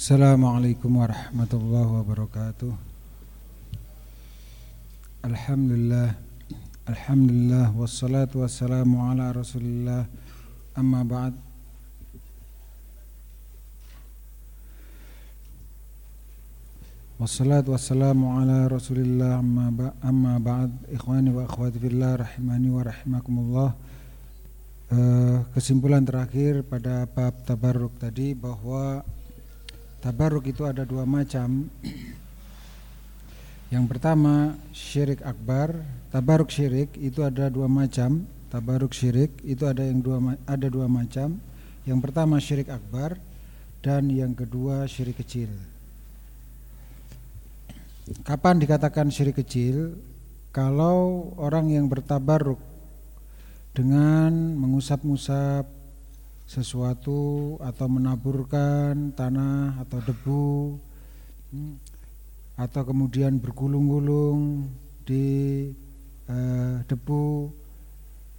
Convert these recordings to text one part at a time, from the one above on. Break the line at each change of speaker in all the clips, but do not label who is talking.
Assalamualaikum warahmatullahi wabarakatuh. Alhamdulillah Alhamdulillah Wassalatu wassalamu ala rasulillah. Amma ba'd. Wassalatu wassalamu ala rasulillah amma ba'd. Ikhwani wa akhwati fillah rahimani wa rahimakumullah. Uh, Kesimpulan terakhir pada bab tabarruk tadi bahwa Tabarruk itu ada dua macam. Yang pertama syirik akbar. Tabarruk syirik itu ada dua macam. Tabarruk syirik itu ada yang dua ada dua macam. Yang pertama syirik akbar Dan yang kedua syirik kecil. Kapan dikatakan syirik kecil? Kalau orang yang bertabaruk dengan mengusap-ngusap sesuatu atau menaburkan tanah atau debu hmm, atau kemudian bergulung-gulung di uh, debu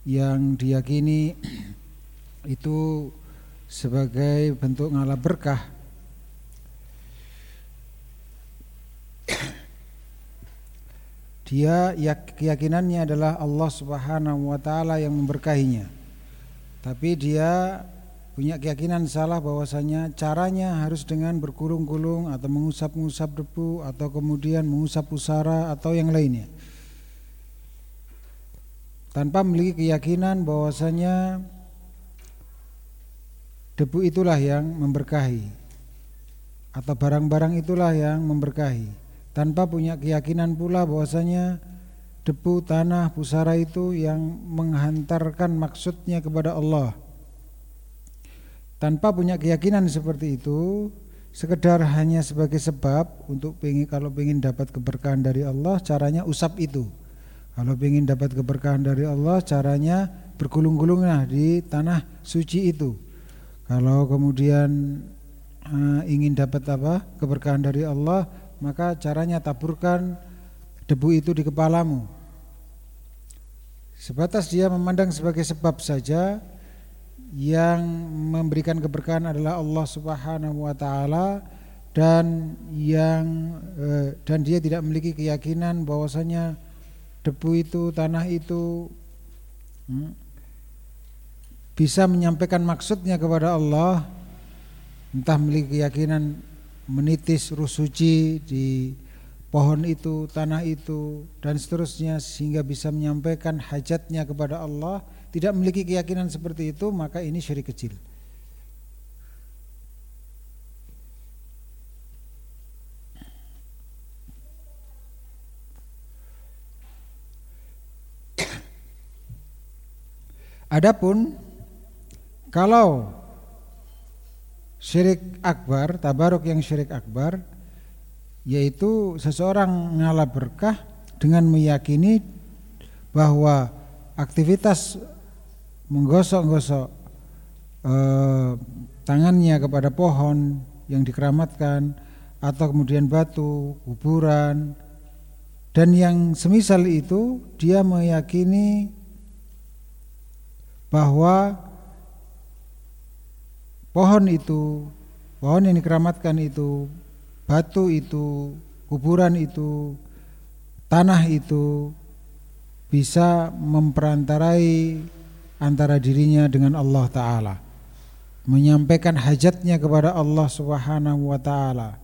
yang diyakini itu sebagai bentuk ngalah berkah dia ya, keyakinannya adalah Allah Subhanahu wa taala yang memberkahinya. Tapi dia punya keyakinan salah bahwasanya caranya harus dengan bergulung-gulung atau mengusap-ngusap debu atau kemudian mengusap pusara atau yang lainnya. Tanpa memiliki keyakinan bahwasanya debu itulah yang memberkahi atau barang-barang itulah yang memberkahi tanpa punya keyakinan pula bahwasanya debu tanah pusara itu yang menghantarkan maksudnya kepada Allah tanpa punya keyakinan seperti itu sekedar hanya sebagai sebab untuk pengen kalau ingin dapat keberkahan dari Allah caranya usap itu kalau ingin dapat keberkahan dari Allah caranya bergulung-gulunglah di tanah suci itu kalau kemudian uh, ingin dapat apa keberkahan dari Allah maka caranya taburkan debu itu di kepalamu. Sebatas dia memandang sebagai sebab saja yang memberikan keberkahan adalah Allah Subhanahu wa taala dan yang eh, dan dia tidak memiliki keyakinan bahwasanya debu itu tanah itu hmm, bisa menyampaikan maksudnya kepada Allah. Entah memiliki keyakinan menitis ruh suci di pohon itu, tanah itu dan seterusnya sehingga bisa menyampaikan hajatnya kepada Allah, tidak memiliki keyakinan seperti itu, maka ini syirik kecil. Adapun kalau Syirik akbar, tabaruk yang syirik akbar yaitu seseorang ngalah berkah dengan meyakini bahwa aktivitas menggosok-gosok eh, tangannya kepada pohon yang dikeramatkan atau kemudian batu, kuburan. Dan yang semisal itu dia meyakini bahwa pohon itu, pohon yang dikeramatkan itu, batu itu, kuburan itu, tanah itu bisa memperantarai antara dirinya dengan Allah Ta'ala menyampaikan hajatnya kepada Allah Subhanahu wa taala.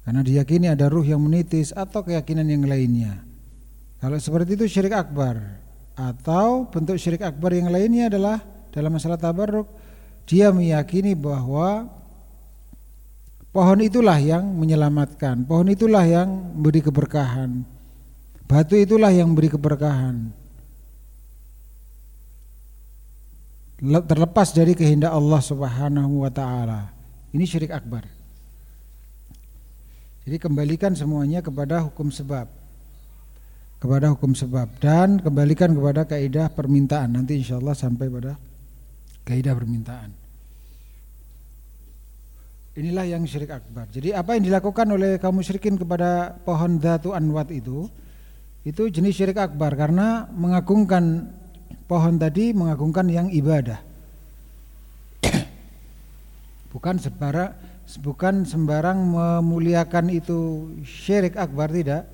Karena diyakini ada ruh yang menitis atau keyakinan yang lainnya. Kalau seperti itu syirik akbar. Atau bentuk syirik akbar yang lainnya adalah dalam masalah tabarruk dia meyakini bahwa pohon itulah yang menyelamatkan, pohon itulah yang memberi keberkahan. Batu itulah yang memberi keberkahan. Terlepas dari kehendak Allah Subhanahu wa taala. Ini syirik akbar. Jadi kembalikan semuanya kepada hukum sebab kepada hukum sebab dan kembalikan kepada kaidah permintaan nanti insya Allah sampai pada kaidah permintaan inilah yang syirik akbar jadi apa yang dilakukan oleh kaum musyrikin kepada pohon datu anwat itu itu jenis syirik akbar karena mengagungkan pohon tadi mengagungkan yang ibadah Bukan sembarang bukan sembarang memuliakan itu syirik akbar tidak.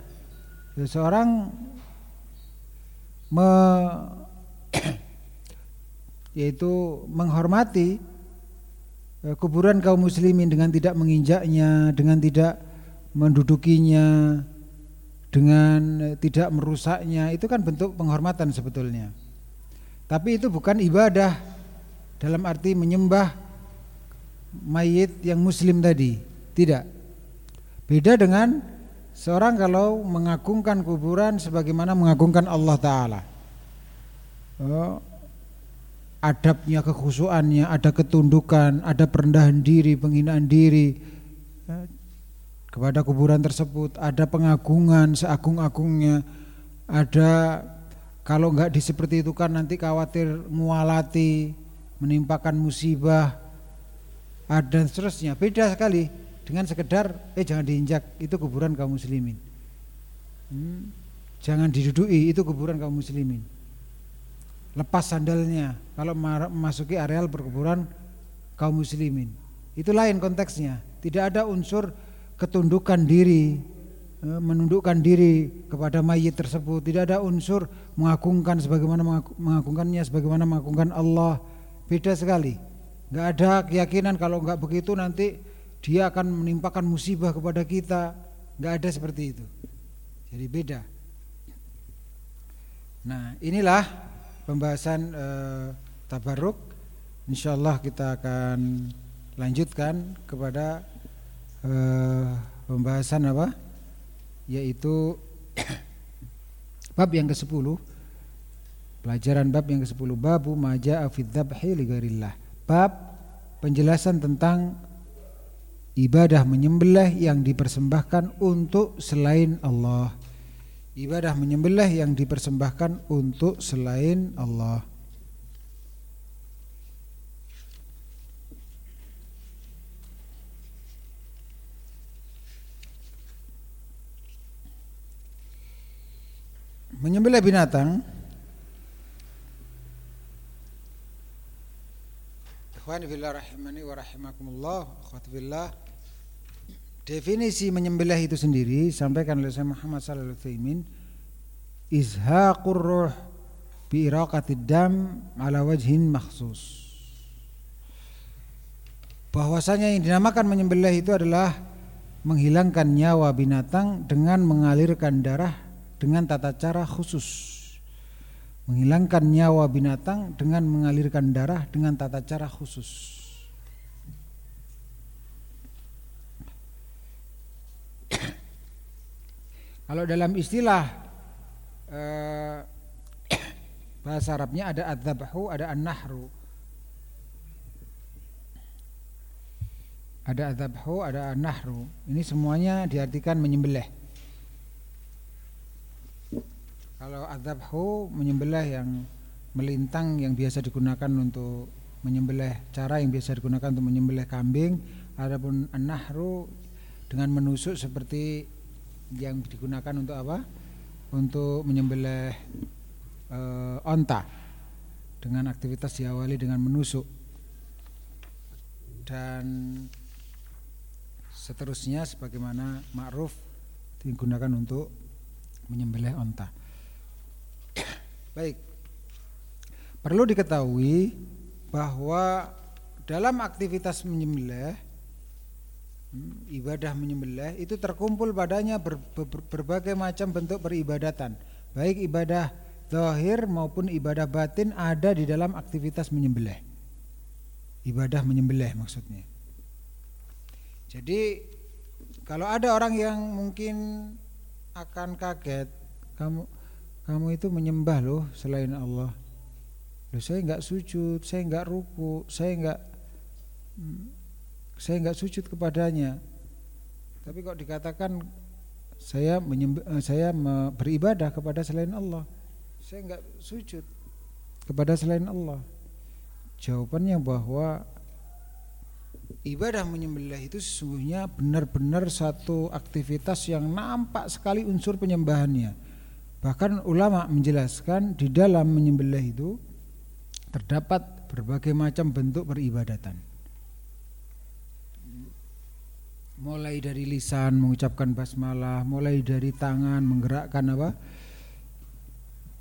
Seseorang me, yaitu menghormati eh, kuburan kaum muslimin dengan tidak menginjaknya, dengan tidak mendudukinya, dengan tidak merusaknya, itu kan bentuk penghormatan sebetulnya. Tapi itu bukan ibadah dalam arti menyembah mayit yang muslim tadi, tidak. Beda dengan seorang kalau mengagungkan kuburan sebagaimana mengagungkan Allah Taala. Oh, adabnya, kekhusuannya, ada ketundukan, ada perendahan diri, penghinaan diri eh, kepada kuburan tersebut, ada pengagungan seagung-agungnya, ada kalau enggak di seperti itu kan nanti khawatir mualati, menimpakan musibah, ada seterusnya. Beda sekali dengan sekedar eh jangan diinjak itu kuburan kaum muslimin. Hmm, jangan diduduki itu kuburan kaum muslimin. Lepas sandalnya kalau memasuki areal perkuburan kaum muslimin. Itu lain konteksnya. Tidak ada unsur ketundukan diri, Eh, menundukkan diri kepada mayit tersebut. Tidak ada unsur mengagungkan sebagaimana mengagungkannya sebagaimana mengagungkan Allah. Beda sekali. Nggak ada keyakinan kalau nggak begitu nanti dia akan menimpakan musibah kepada kita. Nggak ada seperti itu. Jadi beda. Nah inilah pembahasan eh, tabaruk insyaallah kita akan lanjutkan kepada eh, pembahasan apa? Yaitu bab yang ke-10 pelajaran bab yang ke-10 babu maja fi dzabhi bab penjelasan tentang ibadah menyembelih yang dipersembahkan untuk selain Allah. Ibadah menyembelih yang dipersembahkan untuk selain Allah Menyembelih binatang Ikhwani fillah rahimani wa rahimakumullah Definisi menyembelih itu sendiri Sampaikan oleh saya Muhammad sallallahu alaihi wasallam Izhaqur ruh Bi iraqatid dam Ala wajhin maksus Bahwasanya yang dinamakan menyembelih itu adalah Menghilangkan nyawa binatang Dengan mengalirkan darah dengan tata cara khusus. Menghilangkan nyawa binatang dengan mengalirkan darah dengan tata cara khusus. Kalau dalam istilah eh, bahasa Arabnya ada adzabhu ada an-nahru. Ada adzabhu ada an-nahru. Ini semuanya diartikan menyembelih Kalau adzabhu menyembelih yang melintang yang biasa digunakan untuk menyembelih cara yang biasa digunakan untuk menyembelih kambing adapun an-nahru dengan menusuk seperti yang digunakan untuk apa? Untuk menyembelih e, onta dengan aktivitas diawali dengan menusuk dan seterusnya sebagaimana ma'ruf digunakan untuk menyembelih onta. Baik. Perlu diketahui bahwa dalam aktivitas menyembelih hmm, ibadah menyembelih itu terkumpul padanya ber, ber, berbagai macam bentuk peribadatan, baik ibadah zahir maupun ibadah batin ada di dalam aktivitas menyembelih. Ibadah menyembelih maksudnya. Jadi kalau ada orang yang mungkin akan kaget, kamu kamu itu menyembah loh selain Allah. Loh saya nggak sujud saya nggak ruku saya nggak hmm, saya nggak sujud kepadanya. Tapi kok dikatakan saya menyembah, eh, saya beribadah kepada selain Allah? Saya nggak sujud kepada selain Allah. Jawabannya bahwa ibadah menyembelih itu sesungguhnya benar-benar satu aktivitas yang nampak sekali unsur penyembahannya Bahkan ulama menjelaskan di dalam menyembelih itu terdapat berbagai macam bentuk peribadatan. mulai dari lisan mengucapkan basmalah, mulai dari tangan menggerakkan apa?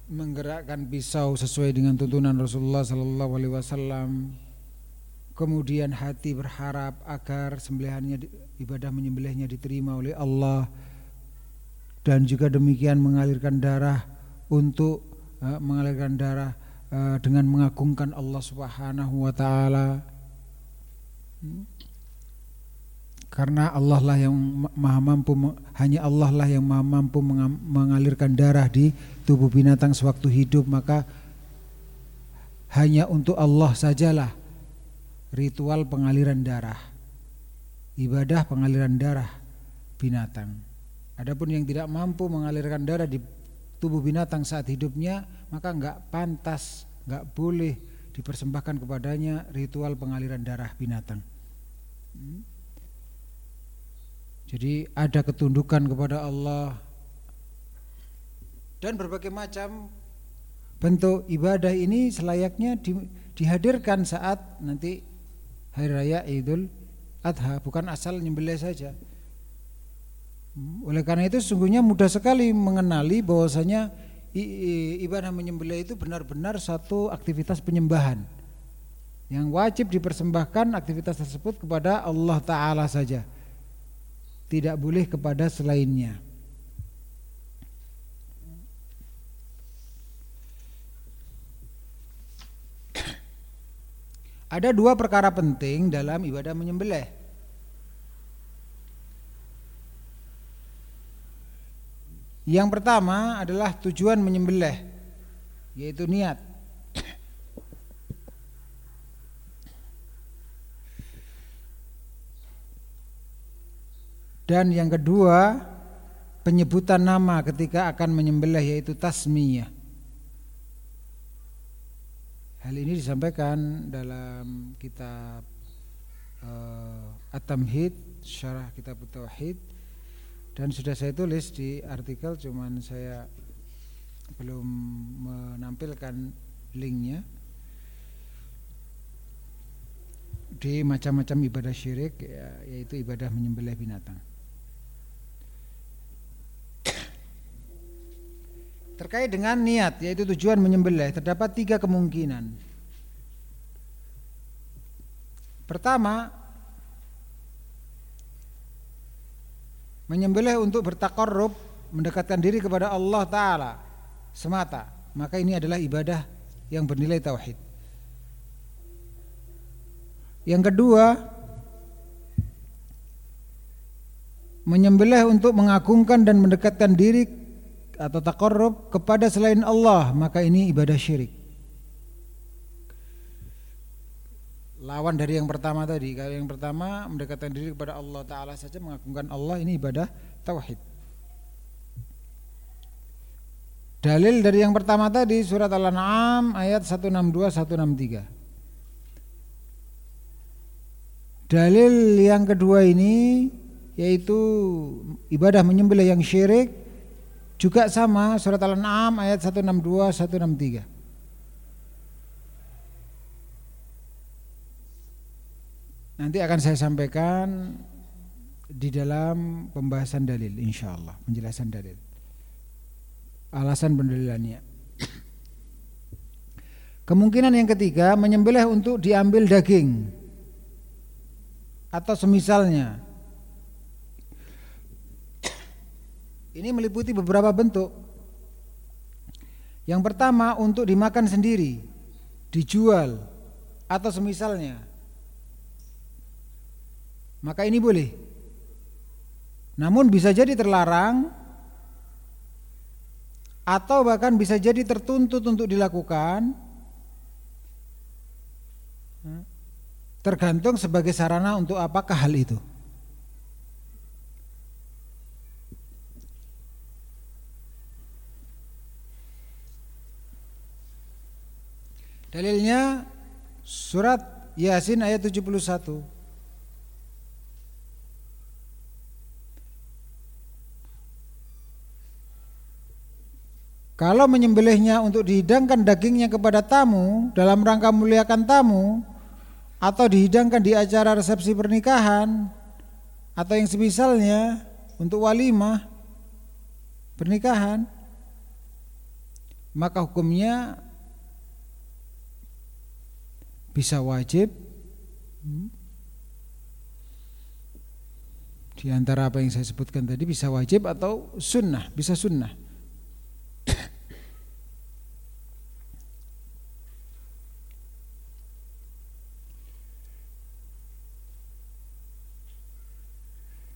menggerakkan pisau sesuai dengan tuntunan Rasulullah sallallahu alaihi wasallam. Kemudian hati berharap agar sembelihannya ibadah menyembelihnya diterima oleh Allah dan juga demikian mengalirkan darah untuk uh, mengalirkan darah uh, dengan mengagungkan Allah Subhanahu wa taala. Hmm? Karena Allah lah yang maha mampu hanya Allah lah yang maha mampu mengalirkan darah di tubuh binatang sewaktu hidup maka hanya untuk Allah sajalah ritual pengaliran darah ibadah pengaliran darah binatang adapun yang tidak mampu mengalirkan darah di tubuh binatang saat hidupnya maka enggak pantas enggak boleh dipersembahkan kepadanya ritual pengaliran darah binatang hmm? Jadi ada ketundukan kepada Allah dan berbagai macam bentuk ibadah ini selayaknya di, dihadirkan saat nanti hari raya Idul Adha bukan asal nyembelih saja. Oleh karena itu sungguhnya mudah sekali mengenali bahwasanya ibadah menyembelih itu benar-benar satu aktivitas penyembahan yang wajib dipersembahkan aktivitas tersebut kepada Allah Taala saja tidak boleh kepada selainnya. Ada dua perkara penting dalam ibadah menyembelih. Yang pertama adalah tujuan menyembelih, yaitu niat. Dan yang kedua, penyebutan nama ketika akan menyembelih yaitu tasmiyah. Hal ini disampaikan dalam kitab uh, At-Tamhid, syarah kitab Tauhid dan sudah saya tulis di artikel cuman saya belum menampilkan linknya di macam-macam ibadah syirik ya, yaitu ibadah menyembelih binatang. Terkait dengan niat yaitu tujuan menyembelih terdapat tiga kemungkinan. Pertama, menyembelih untuk bertakarrub mendekatkan diri kepada Allah taala semata, maka ini adalah ibadah yang bernilai tauhid. Yang kedua, menyembelih untuk mengagungkan dan mendekatkan diri atau takarrub kepada selain Allah maka ini ibadah syirik lawan dari yang pertama tadi. Kalau yang pertama mendekatkan diri kepada Allah Ta'ala saja mengagungkan Allah ini ibadah tauhid. Dalil dari yang pertama tadi surat Al-An'am ayat 162 163 dalil yang kedua ini yaitu ibadah menyembelih yang syirik juga sama surat Al-An'am ayat 162 163. Nanti akan saya sampaikan di dalam pembahasan dalil insyaallah, penjelasan dalil. Alasan pendalilannya. Kemungkinan yang ketiga menyembelih untuk diambil daging atau semisalnya Ini meliputi beberapa bentuk. Yang pertama untuk dimakan sendiri, dijual atau semisalnya. Maka ini boleh. Namun bisa jadi terlarang atau bahkan bisa jadi tertuntut untuk dilakukan tergantung sebagai sarana untuk apakah hal itu. Dalilnya surat Yasin ayat 71. Kalau menyembelihnya untuk dihidangkan dagingnya kepada tamu dalam rangka muliakan tamu atau dihidangkan di acara resepsi pernikahan, atau yang semisalnya untuk walimah pernikahan maka hukumnya bisa wajib hmm, di antara apa yang saya sebutkan tadi bisa wajib atau sunnah bisa sunnah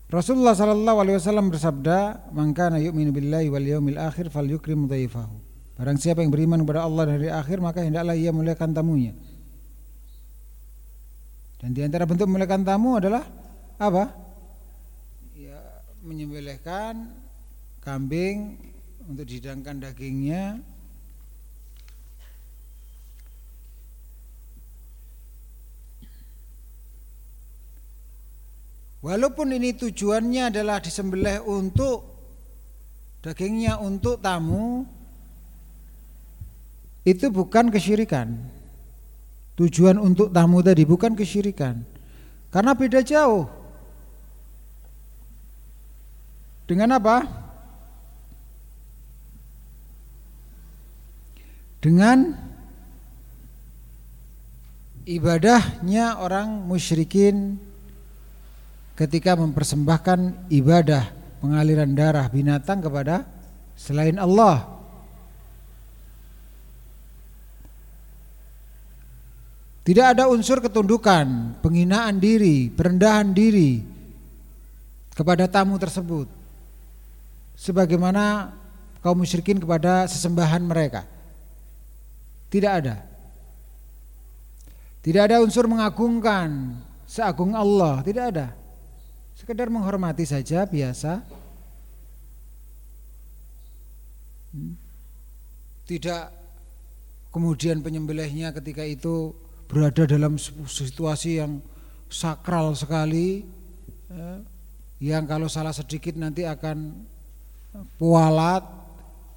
Rasulullah sallallahu alaihi wasallam bersabda, "Man kana yu'minu billahi wal yawmil akhir falyukrim dhaifahu." Barang siapa yang beriman kepada Allah dan hari akhir, maka hendaklah ia muliakan tamunya. Dan di antara bentuk memuliakan tamu adalah apa? Ya, menyembelihkan kambing untuk dihidangkan dagingnya Walaupun ini tujuannya adalah disembelih untuk dagingnya untuk tamu itu bukan kesyirikan. Tujuan untuk tamu tadi bukan kesyirikan. Karena beda jauh. Dengan apa? Dengan ibadahnya orang musyrikin ketika mempersembahkan ibadah pengaliran darah binatang kepada selain Allah. Tidak ada unsur ketundukan, penghinaan diri, perendahan diri kepada tamu tersebut. Sebagaimana kaum musyrikin kepada sesembahan mereka. Tidak ada. Tidak ada unsur mengagungkan seagung Allah, tidak ada. Sekedar menghormati saja biasa. Hmm. Tidak kemudian penyembelihnya ketika itu berada dalam situasi yang sakral sekali ya, yang kalau salah sedikit nanti akan pualat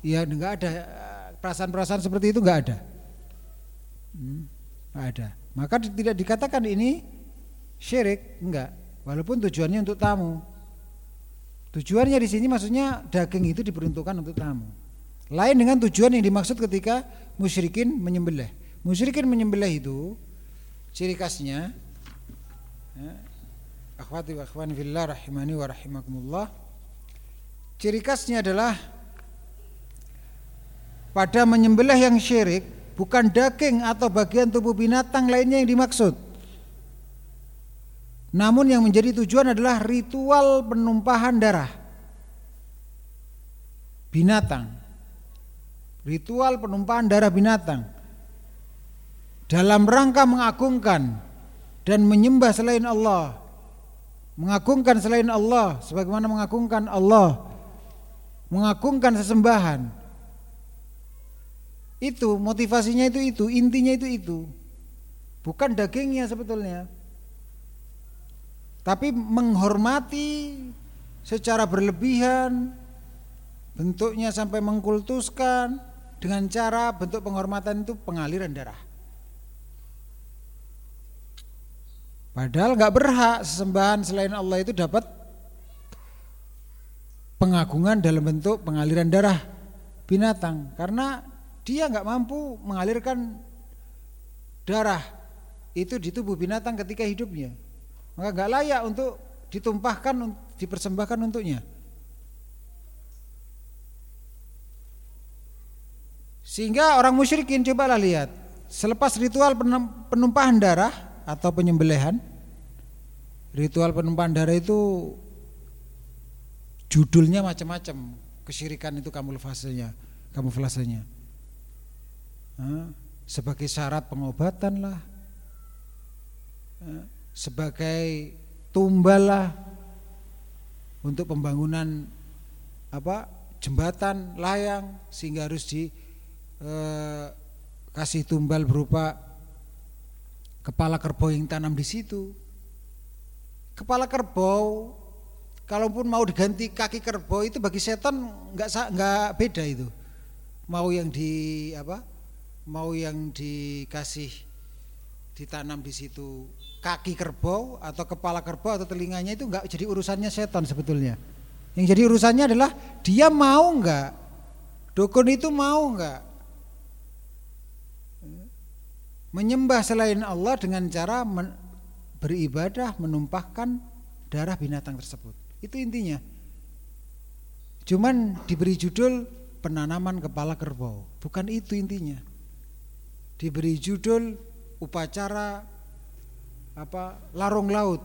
ya enggak ada perasaan-perasaan seperti itu enggak ada hmm, enggak ada maka tidak dikatakan ini syirik enggak Walaupun tujuannya untuk tamu. Tujuannya di sini maksudnya daging itu diperuntukkan untuk tamu. Lain dengan tujuan yang dimaksud ketika musyrikin menyembelih. Musyrikin menyembelih itu ciri khasnya ya, akhwati wa akhwani fillah rahimani wa rahimakumullah. Ciri khasnya adalah pada menyembelih yang syirik bukan daging atau bagian tubuh binatang lainnya yang dimaksud namun yang menjadi tujuan adalah ritual penumpahan darah binatang. Ritual penumpahan darah binatang dalam rangka mengagungkan dan menyembah selain Allah. Mengagungkan selain Allah sebagaimana mengagungkan Allah. Mengagungkan sesembahan. Itu motivasinya itu itu, intinya itu itu. Bukan dagingnya sebetulnya tapi menghormati secara berlebihan bentuknya sampai mengkultuskan dengan cara bentuk penghormatan itu pengaliran darah. Padahal nggak berhak sesembahan selain Allah itu dapat pengagungan dalam bentuk pengaliran darah binatang. Karena dia nggak mampu mengalirkan darah itu di tubuh binatang ketika hidupnya maka gak layak untuk ditumpahkan dipersembahkan untuknya. Sehingga orang musyrikin cobalah lihat selepas ritual penumpahan darah atau penyembelihan ritual penumpahan darah itu judulnya macam-macam. Kesyirikan itu kamuflasenya kamuflasenya. Sebagai syarat pengobatan lah sebagai tumbal lah untuk pembangunan apa jembatan layang sehingga harus dikasih eh, tumbal berupa kepala kerbau yang tanam di situ. Kepala kerbau kalaupun mau diganti kaki kerbau itu bagi setan nggak nggak beda itu. Mau yang di apa? Mau yang dikasih ditanam di situ kaki kerbau atau kepala kerbau atau telinganya itu enggak jadi urusannya setan sebetulnya. Yang jadi urusannya adalah dia mau enggak? Dukun itu mau enggak? Menyembah selain Allah dengan cara beribadah menumpahkan darah binatang tersebut. Itu intinya. Cuman diberi judul penanaman kepala kerbau. Bukan itu intinya. Diberi judul upacara apa larung laut.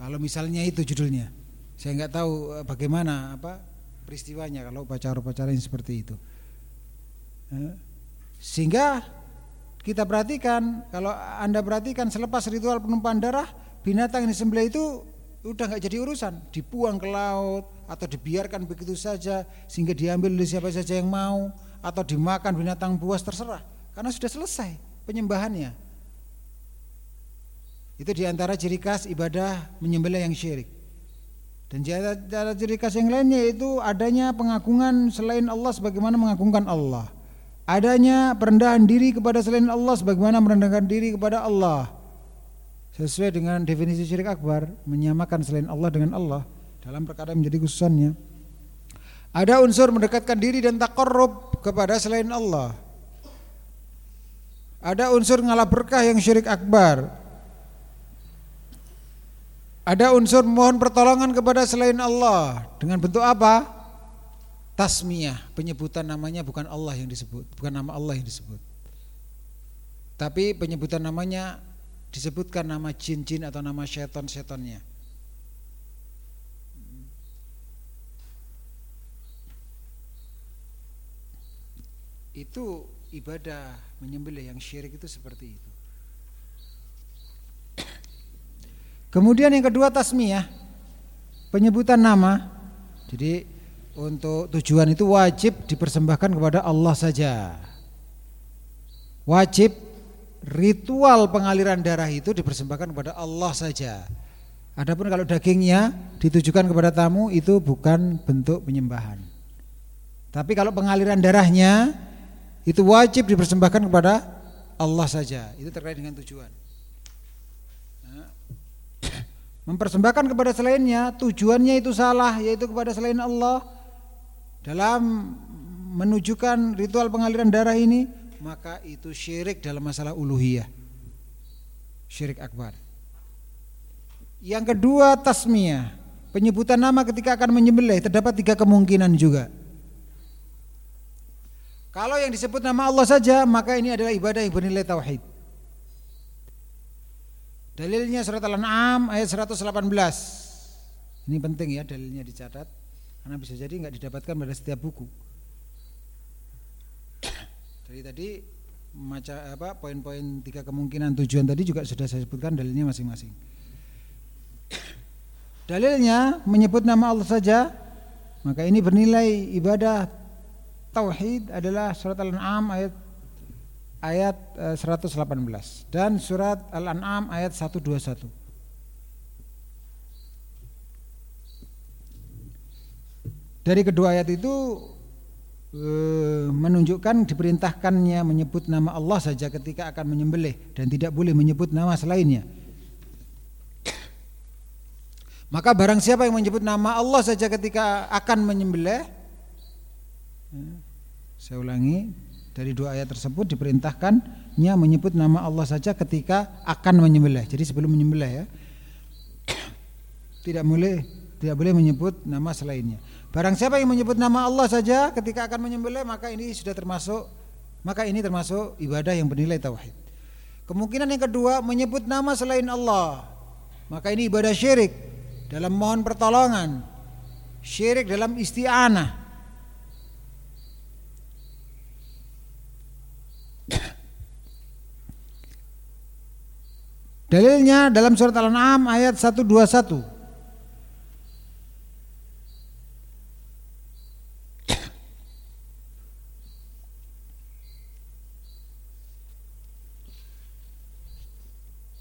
Kalau misalnya itu judulnya. Saya nggak tahu eh, bagaimana apa peristiwanya kalau upacara-upacara yang seperti itu. Eh, sehingga kita perhatikan kalau Anda perhatikan selepas ritual penumpahan darah binatang yang disembelih itu udah nggak jadi urusan, dibuang ke laut atau dibiarkan begitu saja sehingga diambil oleh siapa saja yang mau atau dimakan binatang buas terserah karena sudah selesai penyembahannya. Itu di antara ciri khas ibadah menyembelih yang syirik. Dan di antara ciri khas yang lainnya itu adanya pengagungan selain Allah sebagaimana mengagungkan Allah. Adanya perendahan diri kepada selain Allah sebagaimana merendahkan diri kepada Allah. Sesuai dengan definisi syirik akbar, menyamakan selain Allah dengan Allah dalam perkara menjadi khususannya. Ada unsur mendekatkan diri dan takarrub kepada selain Allah. Ada unsur ngalah berkah yang syirik akbar, ada unsur mohon pertolongan kepada selain Allah dengan bentuk apa? Tasmiyah, penyebutan namanya bukan Allah yang disebut, bukan nama Allah yang disebut. Tapi penyebutan namanya disebutkan nama jin-jin atau nama seton-setonnya. Itu ibadah menyembelih yang syirik itu seperti itu. Kemudian yang kedua tasmiyah, penyebutan nama. Jadi untuk tujuan itu wajib dipersembahkan kepada Allah saja. Wajib ritual pengaliran darah itu dipersembahkan kepada Allah saja. Adapun kalau dagingnya ditujukan kepada tamu itu bukan bentuk penyembahan. Tapi kalau pengaliran darahnya itu wajib dipersembahkan kepada Allah saja. Itu terkait dengan tujuan mempersembahkan kepada selainnya tujuannya itu salah yaitu kepada selain Allah. Dalam menunjukkan ritual pengaliran darah ini maka itu syirik dalam masalah uluhiyah. Syirik akbar. Yang kedua tasmiyah. Penyebutan nama ketika akan menyembelih terdapat tiga kemungkinan juga. Kalau yang disebut nama Allah saja maka ini adalah ibadah yang bernilai tauhid Dalilnya surat Al-An'am ayat 118. Ini penting ya dalilnya dicatat karena bisa jadi nggak didapatkan pada setiap buku. Jadi tadi macam apa poin-poin tiga kemungkinan tujuan tadi juga sudah saya sebutkan dalilnya masing-masing. Dalilnya menyebut nama Allah saja maka ini bernilai ibadah tauhid adalah surat Al-An'am ayat ayat 118 eh, dan surat Al-An'am ayat 121. Dari kedua ayat itu eh, menunjukkan diperintahkannya menyebut nama Allah saja ketika akan menyembelih dan tidak boleh menyebut nama selainnya. Maka barang siapa yang menyebut nama Allah saja ketika akan menyembelih eh, saya ulangi dari dua ayat tersebut diperintahkannya menyebut nama Allah saja ketika akan menyembelih. Jadi sebelum menyembelih ya. Tidak boleh tidak boleh menyebut nama selainnya. Barang siapa yang menyebut nama Allah saja ketika akan menyembelih maka ini sudah termasuk maka ini termasuk ibadah yang bernilai tauhid. Kemungkinan yang kedua menyebut nama selain Allah. Maka ini ibadah syirik dalam mohon pertolongan. Syirik dalam isti'anah Dalilnya dalam surat Al-An'am ayat 121.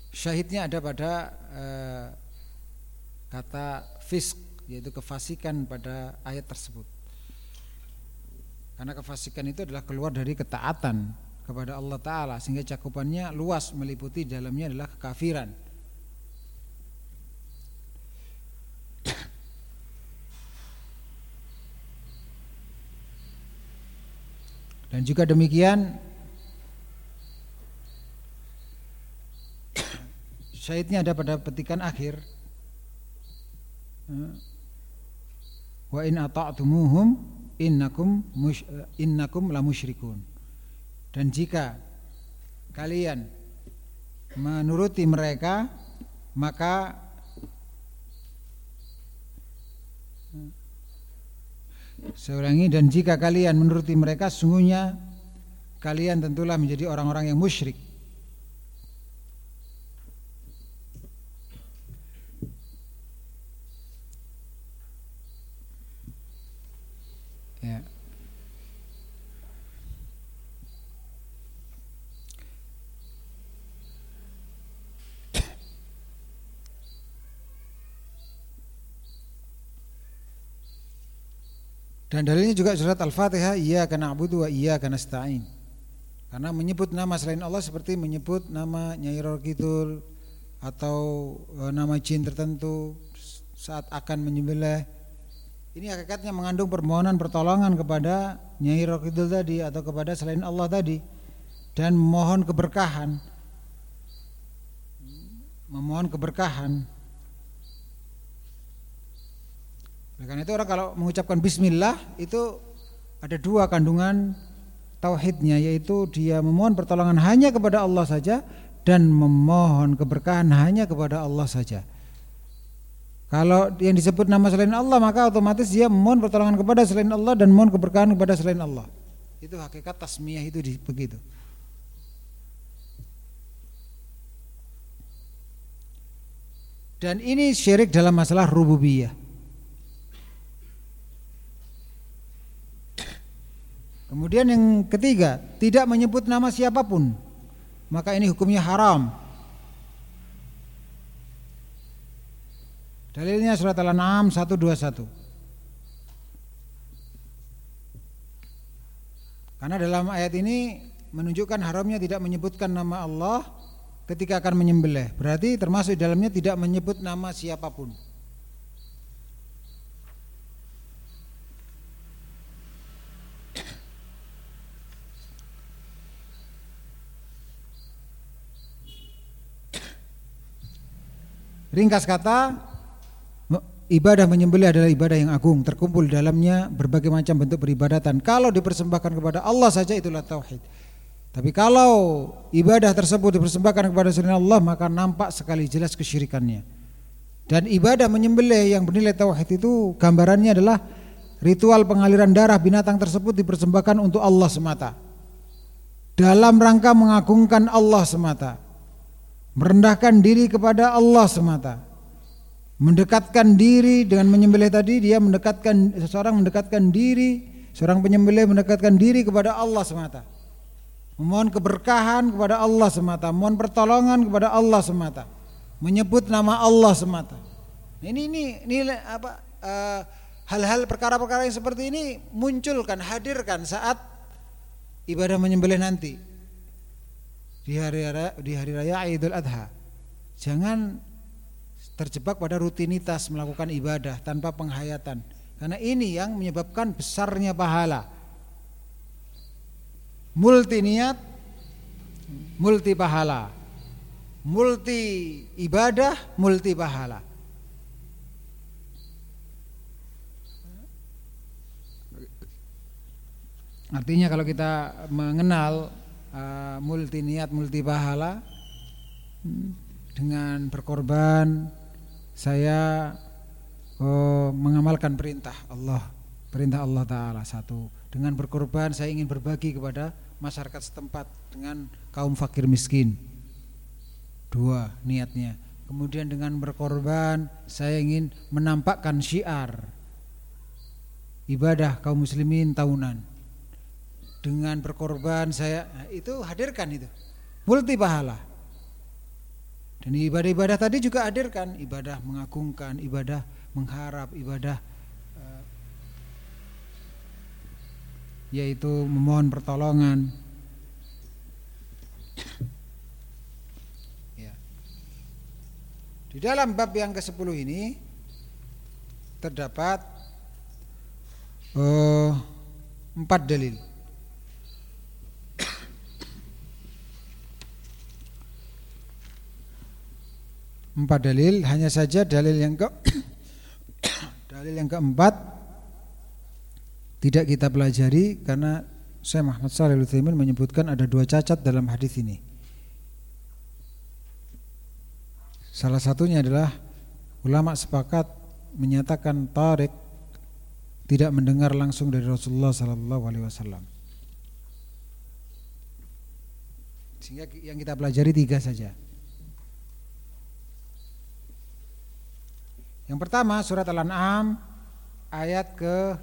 Syahidnya ada pada eh, kata fisk yaitu kefasikan pada ayat tersebut. Karena kefasikan itu adalah keluar dari ketaatan kepada Allah Ta'ala sehingga cakupannya luas meliputi dalamnya adalah kekafiran. Dan juga demikian syahidnya ada pada petikan akhir. Wa in ata'tumuhum innakum innakum la musyrikun dan jika kalian menuruti mereka maka Seulangi dan jika kalian menuruti mereka sungguhnya kalian tentulah menjadi orang-orang yang musyrik Dan dalilnya juga surat Al-Fatihah iya karena abudu wa iya karena stain. Karena menyebut nama selain Allah seperti menyebut nama Nyai Kidul atau e, nama jin tertentu saat akan menyembelih. Ini hakikatnya mengandung permohonan pertolongan kepada Nyai Kidul tadi atau kepada selain Allah tadi dan memohon keberkahan. Memohon keberkahan karena itu orang kalau mengucapkan bismillah itu ada dua kandungan tauhidnya yaitu dia memohon pertolongan hanya kepada Allah saja dan memohon keberkahan hanya kepada Allah saja. Kalau yang disebut nama selain Allah maka otomatis dia memohon pertolongan kepada selain Allah dan memohon keberkahan kepada selain Allah. Itu hakikat tasmiyah itu begitu. Dan ini syirik dalam masalah rububiyah. Kemudian yang ketiga, tidak menyebut nama siapa pun. Maka ini hukumnya haram. Dalilnya surat Al-An'am 121. Karena dalam ayat ini menunjukkan haramnya tidak menyebutkan nama Allah ketika akan menyembelih. Berarti termasuk dalamnya tidak menyebut nama siapa pun. Ringkas kata, ibadah menyembelih adalah ibadah yang agung, terkumpul dalamnya berbagai macam bentuk peribadatan. Kalau dipersembahkan kepada Allah saja itulah tauhid. Tapi kalau ibadah tersebut dipersembahkan kepada selain Allah maka nampak sekali jelas kesyirikannya. Dan ibadah menyembelih yang bernilai tauhid itu gambarannya adalah ritual pengaliran darah binatang tersebut dipersembahkan untuk Allah semata. Dalam rangka mengagungkan Allah semata merendahkan diri kepada Allah semata. Mendekatkan diri dengan menyembelih tadi dia mendekatkan seseorang mendekatkan diri seorang penyembelih mendekatkan diri kepada Allah semata. Memohon keberkahan kepada Allah semata mohon pertolongan kepada Allah semata menyebut nama Allah semata. Ini ini ini apa uh, hal-hal perkara-perkara yang seperti ini munculkan hadirkan saat ibadah menyembelih nanti di hari raya, di hari raya Idul Adha. Jangan terjebak pada rutinitas melakukan ibadah tanpa penghayatan. Karena ini yang menyebabkan besarnya pahala. Multi niat, multi pahala. Multi ibadah, multi pahala. Artinya kalau kita mengenal uh, multi niat multi pahala dengan berkorban saya uh, mengamalkan perintah Allah perintah Allah Taala satu. Dengan berkorban saya ingin berbagi kepada masyarakat setempat dengan kaum fakir miskin. Dua niatnya. Kemudian dengan berkorban saya ingin menampakkan syiar ibadah kaum muslimin tahunan dengan berkorban saya itu hadirkan itu. Multi pahala. Dan ibadah-ibadah tadi juga hadirkan. Ibadah mengagungkan ibadah mengharap ibadah eh, yaitu memohon pertolongan. Ya. di dalam bab yang ke-10 ini terdapat uh, empat dalil. Empat dalil, hanya saja dalil yang ke dalil yang keempat tidak kita pelajari karena saya Muhammad Shalih Utsaimin menyebutkan ada dua cacat dalam hadis ini. Salah satunya adalah ulama sepakat menyatakan tarik tidak mendengar langsung dari Rasulullah sallallahu alaihi wasallam. Sehingga yang kita pelajari tiga saja. Yang pertama surat Al-An'am ayat ke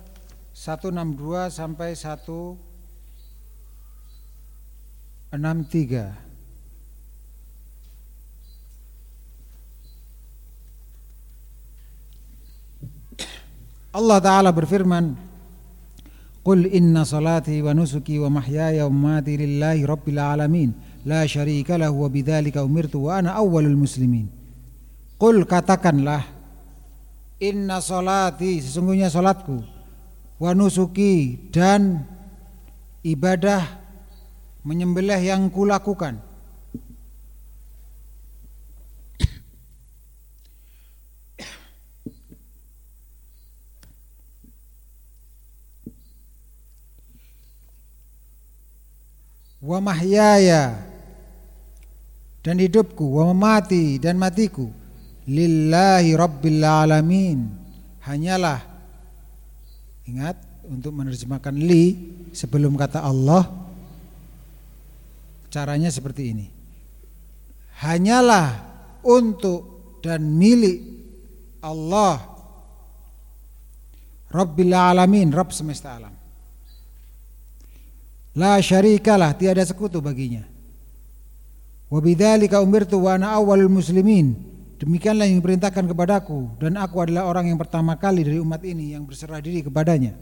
162 sampai 163. Allah Ta'ala berfirman Qul inna salati wa nusuki wa mahyaya wa mamati lillahi rabbil alamin La syarika lahu wa bidhalika umirtu wa ana awwalul muslimin Qul katakanlah Inna salati sesungguhnya salatku. Wa nusuki dan ibadah menyembelih yang kulakukan. Wa mahyaya dan hidupku. Wa mati dan matiku lillahi rabbil alamin hanyalah ingat untuk menerjemahkan li sebelum kata Allah caranya seperti ini hanyalah untuk dan milik Allah Rabbil alamin Rabb semesta alam La syarikalah tiada sekutu baginya. Wa bidzalika umirtu wa ana awwalul muslimin. Demikianlah yang diperintahkan kepadaku dan aku adalah orang yang pertama kali dari umat ini yang berserah diri kepadanya.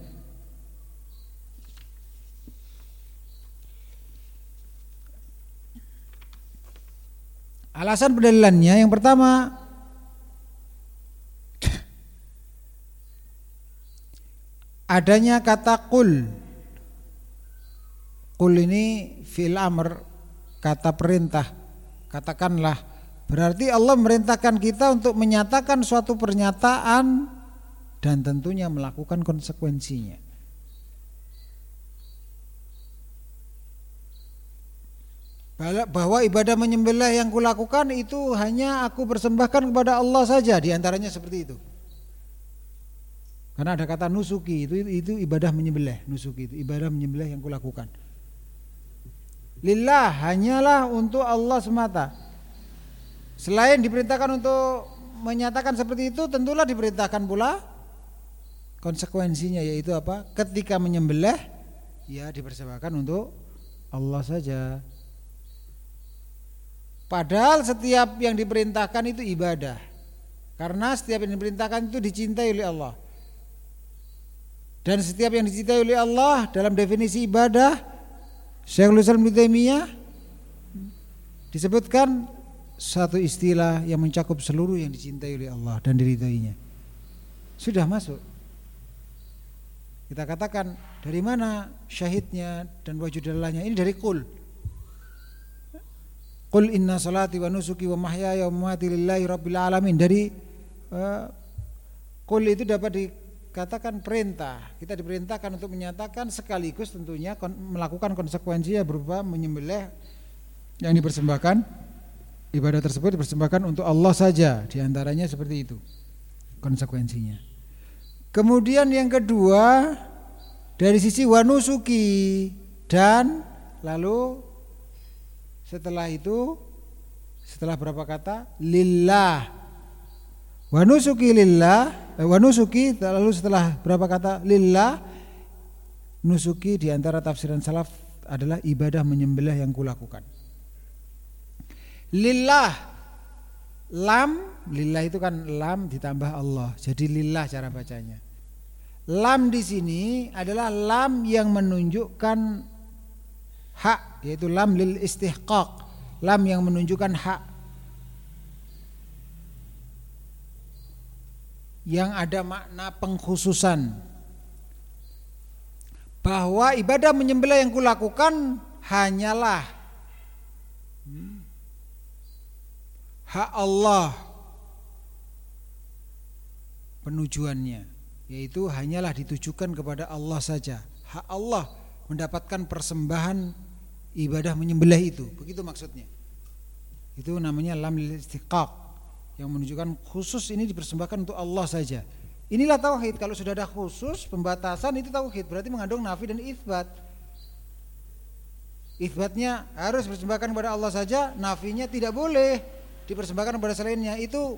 Alasan pendalilannya yang pertama adanya kata kul Kul ini fil amr kata perintah. Katakanlah berarti Allah merintahkan kita untuk menyatakan suatu pernyataan dan tentunya melakukan konsekuensinya. bahwa ibadah menyembelih yang kulakukan itu hanya aku persembahkan kepada Allah saja di antaranya seperti itu karena ada kata nusuki itu itu ibadah menyembelih nusuki itu ibadah menyembelih yang kulakukan lillah hanyalah untuk Allah semata. Selain diperintahkan untuk menyatakan seperti itu, tentulah diperintahkan pula konsekuensinya yaitu apa? Ketika menyembelih ya dipersembahkan untuk Allah saja. Padahal setiap yang diperintahkan itu ibadah. Karena setiap yang diperintahkan itu dicintai oleh Allah. Dan setiap yang dicintai oleh Allah dalam definisi ibadah Syekhul Islam Ibnu Taimiyah disebutkan satu istilah yang mencakup seluruh yang dicintai oleh Allah dan diridhoinya. Sudah masuk. Kita katakan dari mana syahidnya dan wajudallahnya ini dari kul. Qul inna salati wa nusuki wa mahyaya wa lillahi rabbil alamin dari uh, kul itu dapat di katakan perintah. Kita diperintahkan untuk menyatakan sekaligus tentunya melakukan konsekuensi ya berupa menyembelih yang dipersembahkan ibadah tersebut dipersembahkan untuk Allah saja. Di antaranya seperti itu konsekuensinya. Kemudian yang kedua dari sisi wanusuki dan lalu setelah itu setelah berapa kata? Lillah. Wanusuki lillah Eh, wa nusuki lalu setelah berapa kata? Lillah. Nusuki di antara tafsiran salaf adalah ibadah menyembelih yang kulakukan. Lillah lam lillah itu kan lam ditambah Allah. Jadi lillah cara bacanya. Lam di sini adalah lam yang menunjukkan hak yaitu lam lil istihqaq, lam yang menunjukkan hak yang ada makna pengkhususan bahwa ibadah menyembelih yang kulakukan hanyalah hak Allah. Penujuannya yaitu hanyalah ditujukan kepada Allah saja. Hak Allah mendapatkan persembahan ibadah menyembelih itu. Begitu maksudnya. Itu namanya lam istiqaq yang menunjukkan khusus ini dipersembahkan untuk Allah saja. Inilah tauhid. Kalau sudah ada khusus pembatasan itu tauhid. Berarti mengandung nafi dan isbat isbatnya harus dipersembahkan kepada Allah saja nafinya tidak boleh dipersembahkan kepada selainnya itu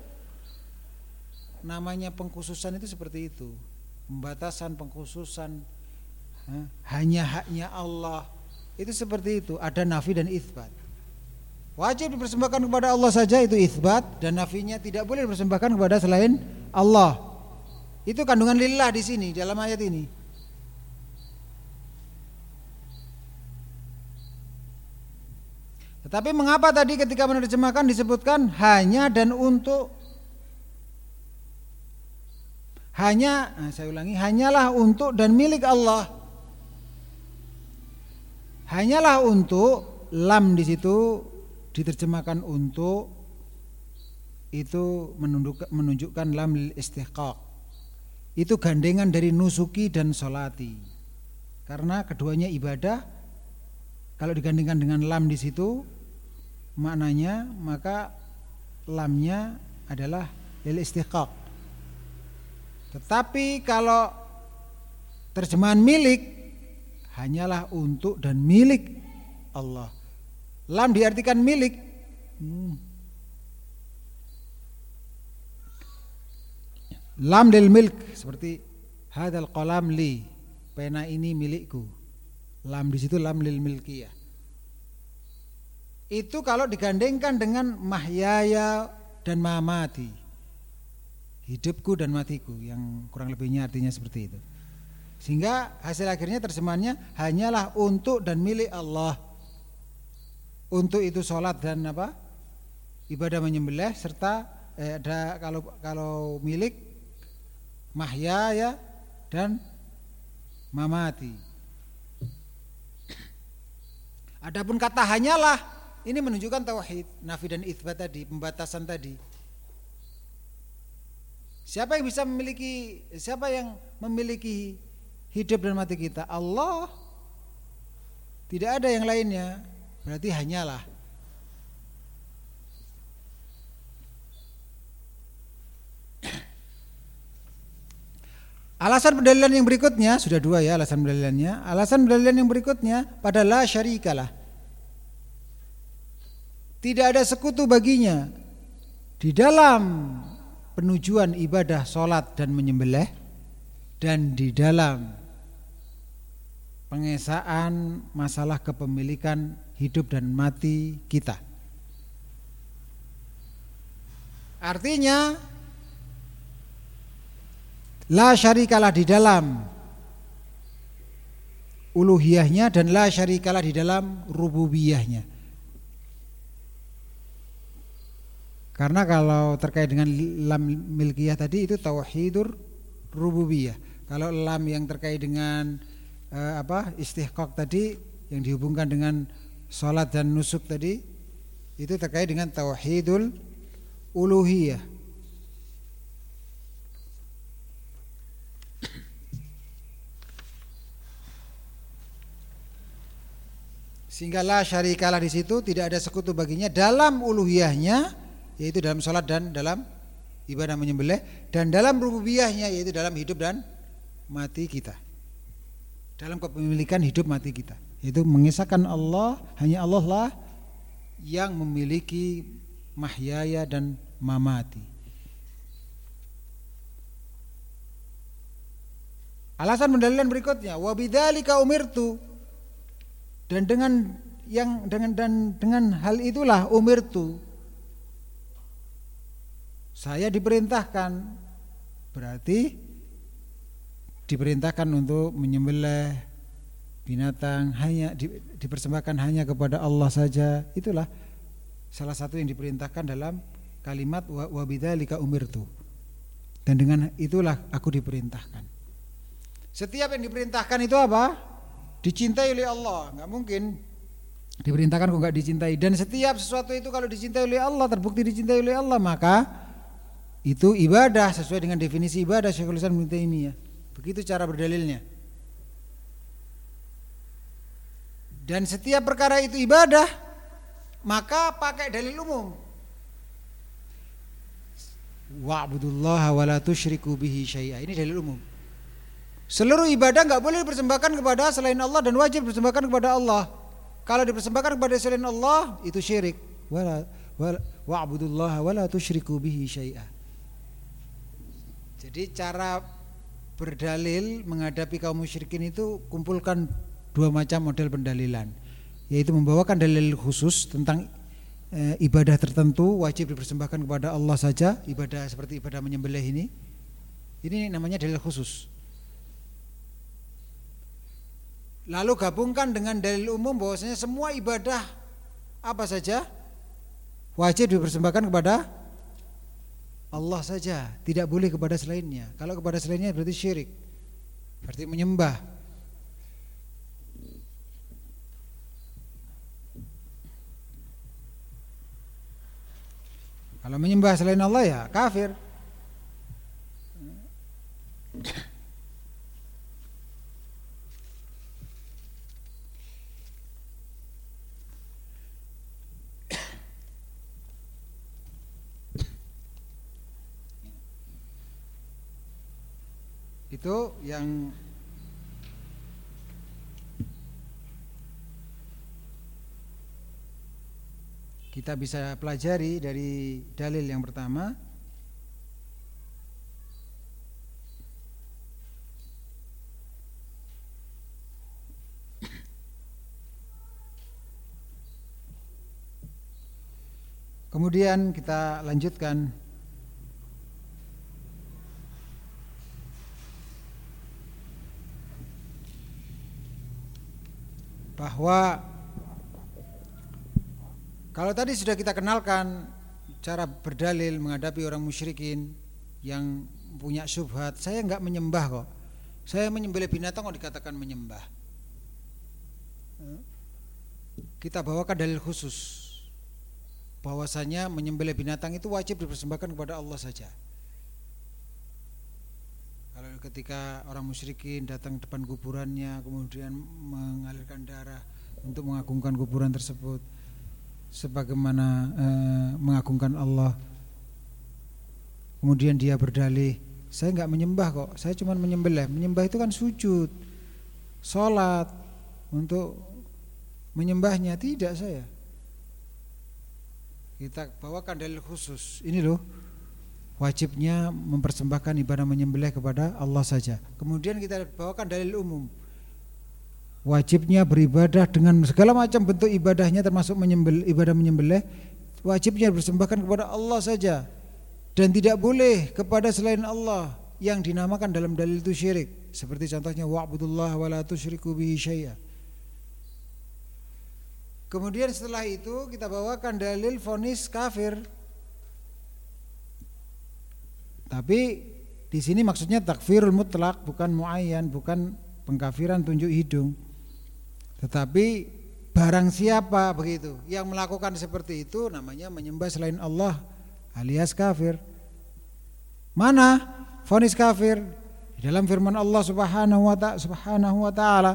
namanya pengkhususan itu seperti itu. Pembatasan pengkhususan hanya haknya Allah. Itu seperti itu. Ada nafi dan isbat wajib dipersembahkan kepada Allah saja itu isbat dan nafinya tidak boleh dipersembahkan kepada selain Allah. Itu kandungan lillah di sini dalam ayat ini Tetapi mengapa tadi ketika menerjemahkan disebutkan hanya dan untuk? Hanya nah saya ulangi hanyalah untuk dan milik Allah. Hanyalah untuk lam di situ diterjemahkan untuk itu menunjukkan, menunjukkan lam istihqaq itu gandengan dari nusuki dan solati. Karena keduanya ibadah kalau digandingkan dengan lam di situ maknanya maka lamnya adalah lil istihqaq tetapi kalau terjemahan milik hanyalah untuk dan milik Allah. Lam diartikan milik. Hmm. Lam del milk seperti hadal qalam li. Pena ini milikku. Lam di situ lam lil milkiyah. Itu kalau digandengkan dengan mahyaya dan mamati hidupku dan matiku yang kurang lebihnya artinya seperti itu. Sehingga hasil akhirnya terjemahannya hanyalah untuk dan milik Allah. Untuk itu sholat dan apa? Ibadah menyembelih serta eh, ada kalau kalau milik mahya ya dan mamati. Adapun kata hanyalah ini menunjukkan tauhid, nafi dan itsbat tadi, pembatasan tadi. Siapa yang bisa memiliki siapa yang memiliki hidup dan mati kita? Allah. Tidak ada yang lainnya. Berarti hanyalah Alasan pendalilan yang berikutnya sudah dua ya alasan pendalilannya. Alasan pendalilan yang berikutnya pada la syarikalah. Tidak ada sekutu baginya di dalam penujuan ibadah sholat dan menyembelih dan di dalam pengesaan masalah kepemilikan hidup dan mati kita. Artinya la syarikalah di dalam uluhiyahnya dan la syarikalah di dalam rububiyahnya. Karena kalau terkait dengan lam milkiyah tadi itu tauhidur rububiyah. Kalau lam yang terkait dengan eh, apa istihqaq tadi yang dihubungkan dengan salat dan nusuk tadi itu terkait dengan tauhidul uluhiyah. Sehingga la syarikalah di situ tidak ada sekutu baginya dalam uluhiyahnya yaitu dalam sholat dan dalam ibadah menyembelih dan dalam rububiyahnya yaitu dalam hidup dan mati kita. Dalam kepemilikan hidup mati kita. Yaitu mengisahkan Allah hanya Allah lah yang memiliki mahyaya dan mamati. Alasan pendalilan berikutnya wabidzalika umirtu. Dan dengan yang dengan dan dengan hal itulah umirtu saya diperintahkan berarti diperintahkan untuk menyembelih binatang hanya di, dipersembahkan hanya kepada Allah saja itulah salah satu yang diperintahkan dalam kalimat wa, bidzalika umirtu Dan dengan itulah aku diperintahkan. Setiap yang diperintahkan itu apa? Dicintai oleh Allah. Nggak mungkin diperintahkan kok nggak dicintai. Dan setiap sesuatu itu kalau dicintai oleh Allah, terbukti dicintai oleh Allah, maka itu ibadah sesuai dengan definisi ibadah Syekhul Islam Ibnu Taimiyah. Begitu cara berdalilnya. Dan setiap perkara itu ibadah, maka pakai dalil umum. Wa la tusyriku bihi syai'a. Ini dalil umum. Seluruh ibadah nggak boleh dipersembahkan kepada selain Allah dan wajib dipersembahkan kepada Allah. Kalau dipersembahkan kepada selain Allah itu syirik. Wa la tusyriku bihi syai'a. Jadi cara berdalil menghadapi kaum musyrikin itu kumpulkan dua macam model pendalilan. Yaitu membawakan dalil khusus tentang e, ibadah tertentu wajib dipersembahkan kepada Allah saja ibadah seperti ibadah menyembelih ini. Ini namanya dalil khusus. Lalu gabungkan dengan dalil umum bahwasanya semua ibadah apa saja wajib dipersembahkan kepada Allah saja tidak boleh kepada selainnya kalau kepada selainnya berarti syirik berarti menyembah Kalau menyembah selain Allah ya kafir. Itu yang kita bisa pelajari dari dalil yang pertama. Kemudian kita lanjutkan bahwa kalau tadi sudah kita kenalkan cara berdalil menghadapi orang musyrikin yang punya syubhat, saya enggak menyembah kok. Saya menyembelih binatang kok dikatakan menyembah. Kita bawakan dalil khusus bahwasanya menyembelih binatang itu wajib dipersembahkan kepada Allah saja. Kalau ketika orang musyrikin datang depan kuburannya kemudian mengalirkan darah untuk mengagungkan kuburan tersebut, sebagaimana eh, mengagungkan Allah. Kemudian dia berdalih, saya nggak menyembah kok, saya cuma menyembelih. Menyembah itu kan sujud, sholat untuk menyembahnya tidak saya. Kita bawakan dalil khusus. Ini loh wajibnya mempersembahkan ibadah menyembelih kepada Allah saja. Kemudian kita bawakan dalil umum. Wajibnya beribadah dengan segala macam bentuk ibadahnya termasuk menyembel, ibadah menyembelih. Wajibnya bersembahkan kepada Allah saja. Dan tidak boleh kepada selain Allah yang dinamakan dalam dalil itu syirik. Seperti contohnya wa'budullah wa la tusyriku bihi syai'a. Kemudian setelah itu kita bawakan dalil fonis kafir. Tapi di sini maksudnya takfirul mutlak bukan muayyan, bukan pengkafiran tunjuk hidung. Tetapi barang siapa begitu yang melakukan seperti itu namanya menyembah selain Allah alias kafir. Mana fonis kafir? Di dalam firman Allah Subhanahu wa ta'ala Subhanahu wa taala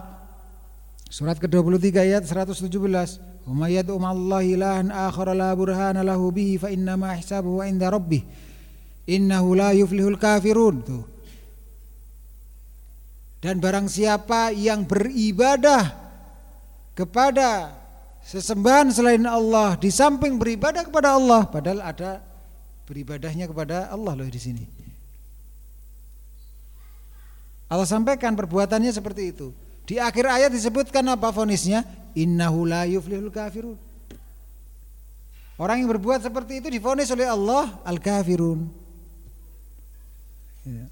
surat ke-23 ayat 117. "Wa may yad'u ma'allahi ilahan akhar la burhana lahu bihi fa inna ma hisabuhu 'inda rabbih. Innahu la yuflihul kafirun." Tuh. Dan barang siapa yang beribadah kepada sesembahan selain Allah di samping beribadah kepada Allah padahal ada beribadahnya kepada Allah loh di sini. Allah sampaikan perbuatannya seperti itu. Di akhir ayat disebutkan apa fonisnya? Innahu la yuflihul kafirun. Orang yang berbuat seperti itu difonis oleh Allah al-kafirun. Ya.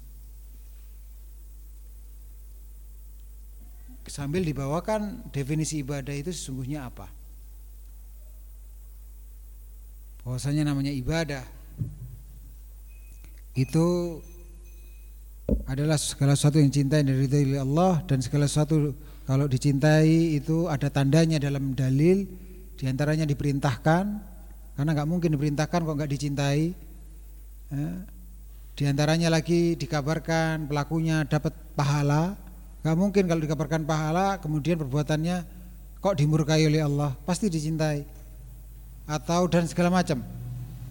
sambil dibawakan definisi ibadah itu sesungguhnya apa. Bahwasanya namanya ibadah itu adalah segala sesuatu yang cintai dari Allah dan segala sesuatu kalau dicintai itu ada tandanya dalam dalil di antaranya diperintahkan karena nggak mungkin diperintahkan kok nggak dicintai ya. Di antaranya lagi dikabarkan pelakunya dapat pahala nggak mungkin kalau dikabarkan pahala kemudian perbuatannya kok dimurkai oleh Allah pasti dicintai atau dan segala macam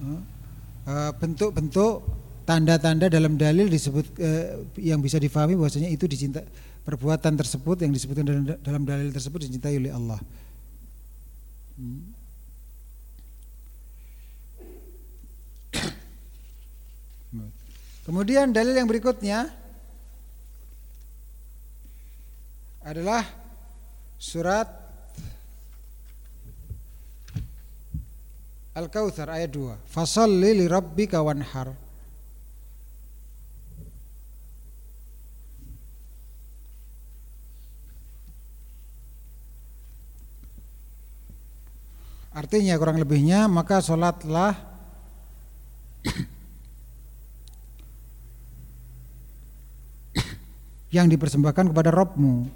ya. eh, bentuk-bentuk tanda-tanda dalam dalil disebut eh, yang bisa difahami bahwasanya itu dicintai perbuatan tersebut yang disebutkan dalam, dalam dalil tersebut dicintai oleh Allah. Hmm. Kemudian dalil yang berikutnya adalah surat Al-Kautsar ayat 2. Fashalli li rabbika wanhar. Artinya kurang lebihnya maka sholatlah yang dipersembahkan kepada Robmu.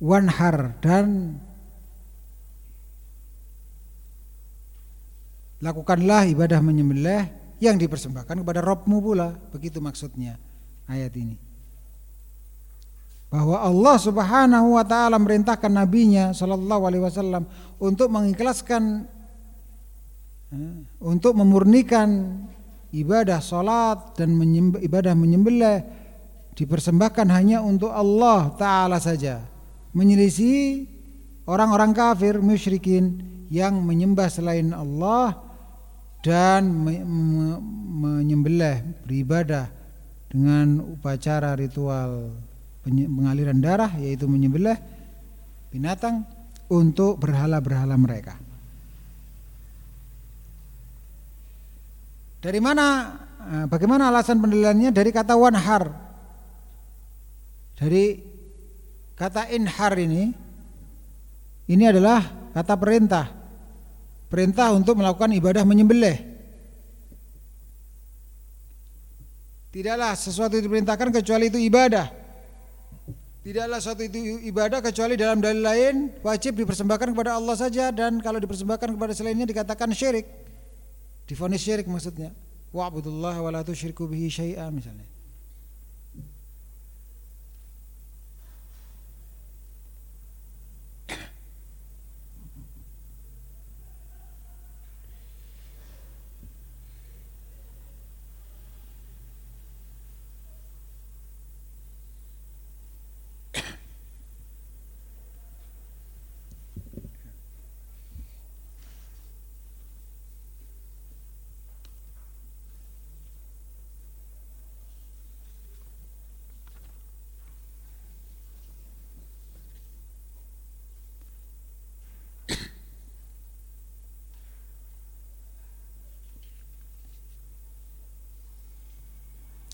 Wanhar dan lakukanlah ibadah menyembelih yang dipersembahkan kepada Robmu pula. Begitu maksudnya ayat ini bahwa Allah Subhanahu wa taala merintahkan nabinya sallallahu alaihi wasallam untuk mengikhlaskan eh, untuk memurnikan ibadah salat dan menyembah, ibadah menyembelih dipersembahkan hanya untuk Allah taala saja menyelisih orang-orang kafir musyrikin yang menyembah selain Allah dan menyembelih beribadah dengan upacara ritual pengaliran darah yaitu menyembelih binatang untuk berhala-berhala mereka. Dari mana eh, bagaimana alasan pendalilannya dari kata wanhar. Dari kata inhar ini ini adalah kata perintah. Perintah untuk melakukan ibadah menyembelih. Tidaklah sesuatu yang diperintahkan kecuali itu ibadah. Tidaklah suatu itu ibadah kecuali dalam dalil lain wajib dipersembahkan kepada Allah saja dan kalau dipersembahkan kepada selainnya dikatakan syirik. Difonis syirik maksudnya. Wa'budullah wa la tusyriku bihi syai'a misalnya.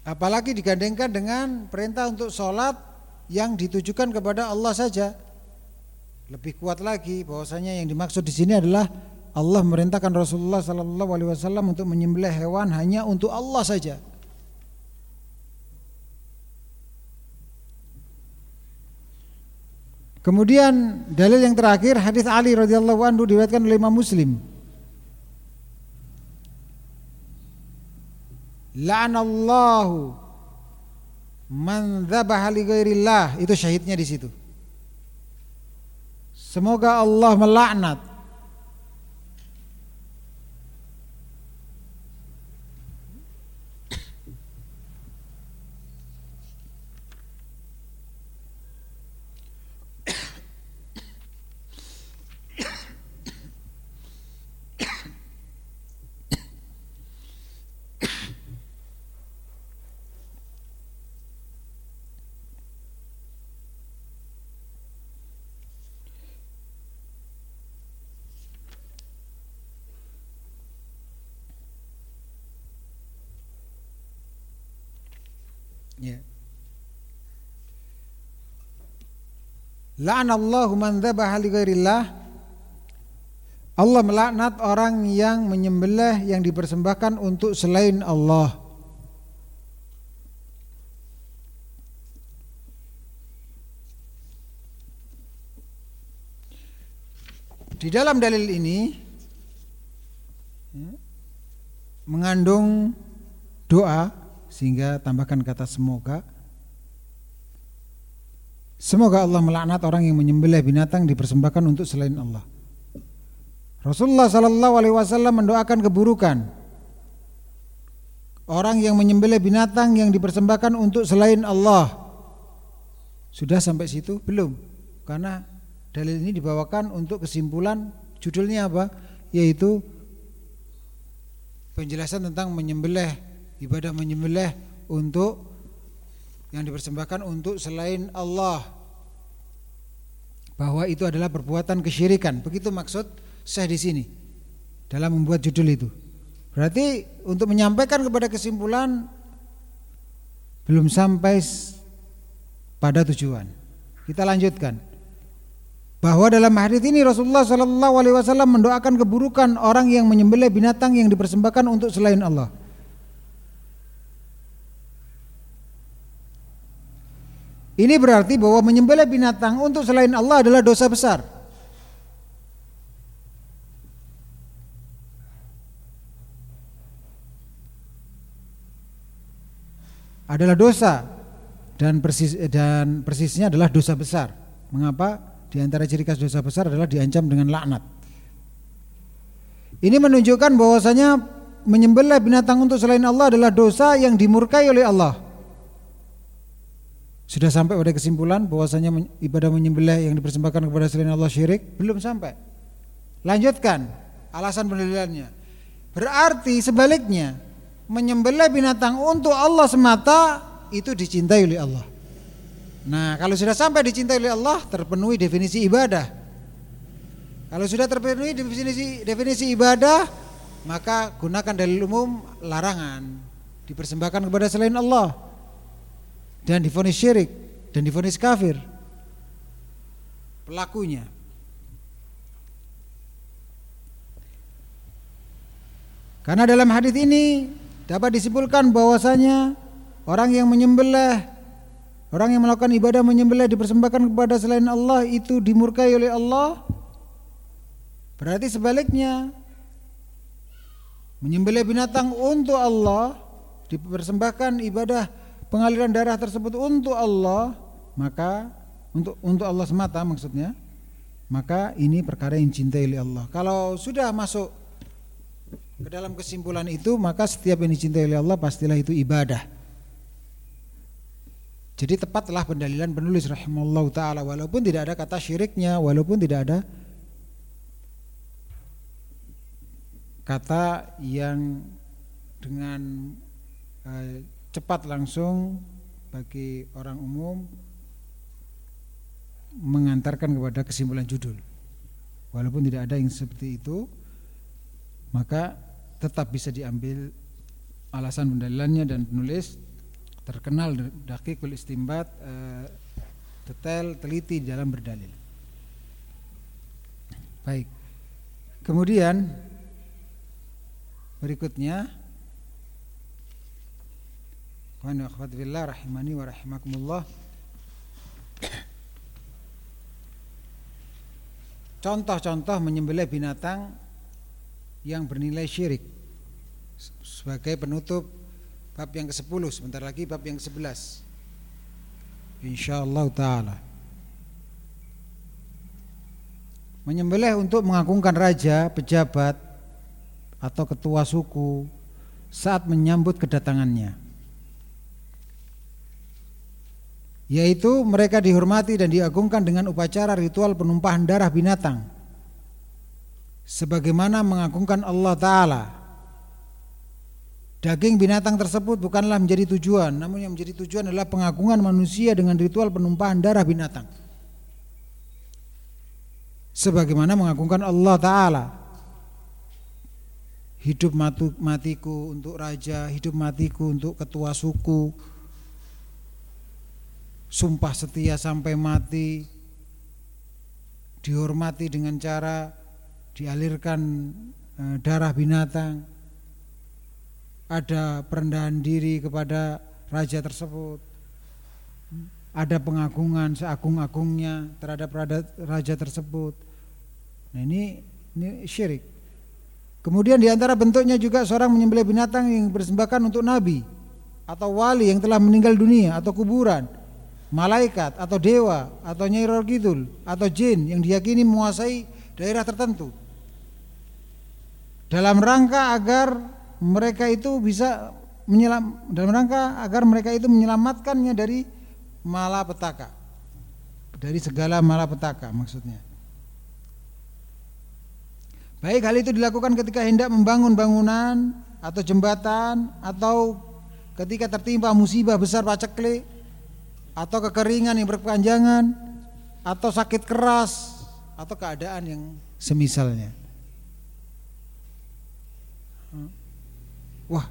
Apalagi digandengkan dengan perintah untuk sholat yang ditujukan kepada Allah saja. Lebih kuat lagi bahwasanya yang dimaksud di sini adalah Allah merintahkan Rasulullah Sallallahu Alaihi Wasallam untuk menyembelih hewan hanya untuk Allah saja. Kemudian dalil yang terakhir hadis Ali radhiyallahu anhu diriwayatkan oleh Imam Muslim. La'anallahu man dzabaha li ghairillah. Itu syahidnya di situ. Semoga Allah melaknat Ya. La'anallahu man dzabaha li Allah melaknat orang yang menyembelih yang dipersembahkan untuk selain Allah. Di dalam dalil ini ya, mengandung doa sehingga tambahkan kata semoga Semoga Allah melaknat orang yang menyembelih binatang dipersembahkan untuk selain Allah. Rasulullah Sallallahu Alaihi Wasallam mendoakan keburukan orang yang menyembelih binatang yang dipersembahkan untuk selain Allah. Sudah sampai situ belum? Karena dalil ini dibawakan untuk kesimpulan judulnya apa? Yaitu penjelasan tentang menyembelih ibadah menyembelih untuk yang dipersembahkan untuk selain Allah bahwa itu adalah perbuatan kesyirikan. Begitu maksud saya di sini dalam membuat judul itu. Berarti untuk menyampaikan kepada kesimpulan belum sampai pada tujuan. Kita lanjutkan. Bahwa dalam hadis ini Rasulullah Shallallahu Alaihi Wasallam mendoakan keburukan orang yang menyembelih binatang yang dipersembahkan untuk selain Allah. Ini berarti bahwa menyembelih binatang untuk selain Allah adalah dosa besar. Adalah dosa dan persis dan persisnya adalah dosa besar. Mengapa? Di antara ciri khas dosa besar adalah diancam dengan laknat. Ini menunjukkan bahwasanya menyembelih binatang untuk selain Allah adalah dosa yang dimurkai oleh Allah. Sudah sampai pada kesimpulan bahwasanya ibadah menyembelih yang dipersembahkan kepada selain Allah syirik? Belum sampai. Lanjutkan alasan pendalilannya. Berarti sebaliknya menyembelih binatang untuk Allah semata itu dicintai oleh Allah. Nah, kalau sudah sampai dicintai oleh Allah, terpenuhi definisi ibadah. Kalau sudah terpenuhi definisi definisi ibadah, maka gunakan dalil umum larangan dipersembahkan kepada selain Allah dan difonis syirik dan difonis kafir. Pelakunya. Karena dalam hadis ini dapat disimpulkan bahwasanya orang yang menyembelih orang yang melakukan ibadah menyembelih dipersembahkan kepada selain Allah itu dimurkai oleh Allah. Berarti sebaliknya menyembelih binatang untuk Allah dipersembahkan ibadah pengaliran darah tersebut untuk Allah, maka untuk untuk Allah semata maksudnya, maka ini perkara yang cintai oleh Allah. Kalau sudah masuk ke dalam kesimpulan itu, maka setiap yang dicintai oleh Allah pastilah itu ibadah. Jadi tepatlah pendalilan penulis rahimallahu taala walaupun tidak ada kata syiriknya, walaupun tidak ada kata yang dengan uh, cepat langsung bagi orang umum mengantarkan kepada kesimpulan judul. Walaupun tidak ada yang seperti itu, maka tetap bisa diambil alasan pendalilannya dan penulis terkenal dakikul istimbat eh, detail teliti dalam berdalil. Baik. Kemudian berikutnya Ikhwan wa akhwat billah rahimani wa rahimakumullah. Contoh-contoh menyembelih binatang yang bernilai syirik. Sebagai penutup bab yang ke-10 sebentar lagi bab yang ke-11 insyaallah taala. Menyembelih untuk mengagungkan raja, pejabat atau ketua suku saat menyambut kedatangannya yaitu mereka dihormati dan diagungkan dengan upacara ritual penumpahan darah binatang. Sebagaimana mengagungkan Allah taala. Daging binatang tersebut bukanlah menjadi tujuan namun yang menjadi tujuan adalah pengagungan manusia dengan ritual penumpahan darah binatang. Sebagaimana mengagungkan Allah taala. Hidup matiku untuk raja hidup matiku untuk ketua suku sumpah setia sampai mati dihormati dengan cara dialirkan eh, darah binatang, ada perendahan diri kepada raja tersebut, ada pengagungan seagung-agungnya terhadap raja tersebut. Nah ini ini syirik. Kemudian di antara bentuknya juga seorang menyembelih binatang yang bersembahkan untuk nabi atau wali yang telah meninggal dunia atau kuburan, malaikat atau dewa atau Nyai Kidul atau jin yang diyakini menguasai daerah tertentu. Dalam rangka agar mereka itu bisa menyelam dalam rangka agar mereka itu menyelamatkannya dari malapetaka. Dari segala malapetaka maksudnya. Baik hal itu dilakukan ketika hendak membangun bangunan atau jembatan atau ketika tertimpa musibah besar paceklik atau kekeringan yang berkepanjangan atau sakit keras atau keadaan yang semisalnya. Wah,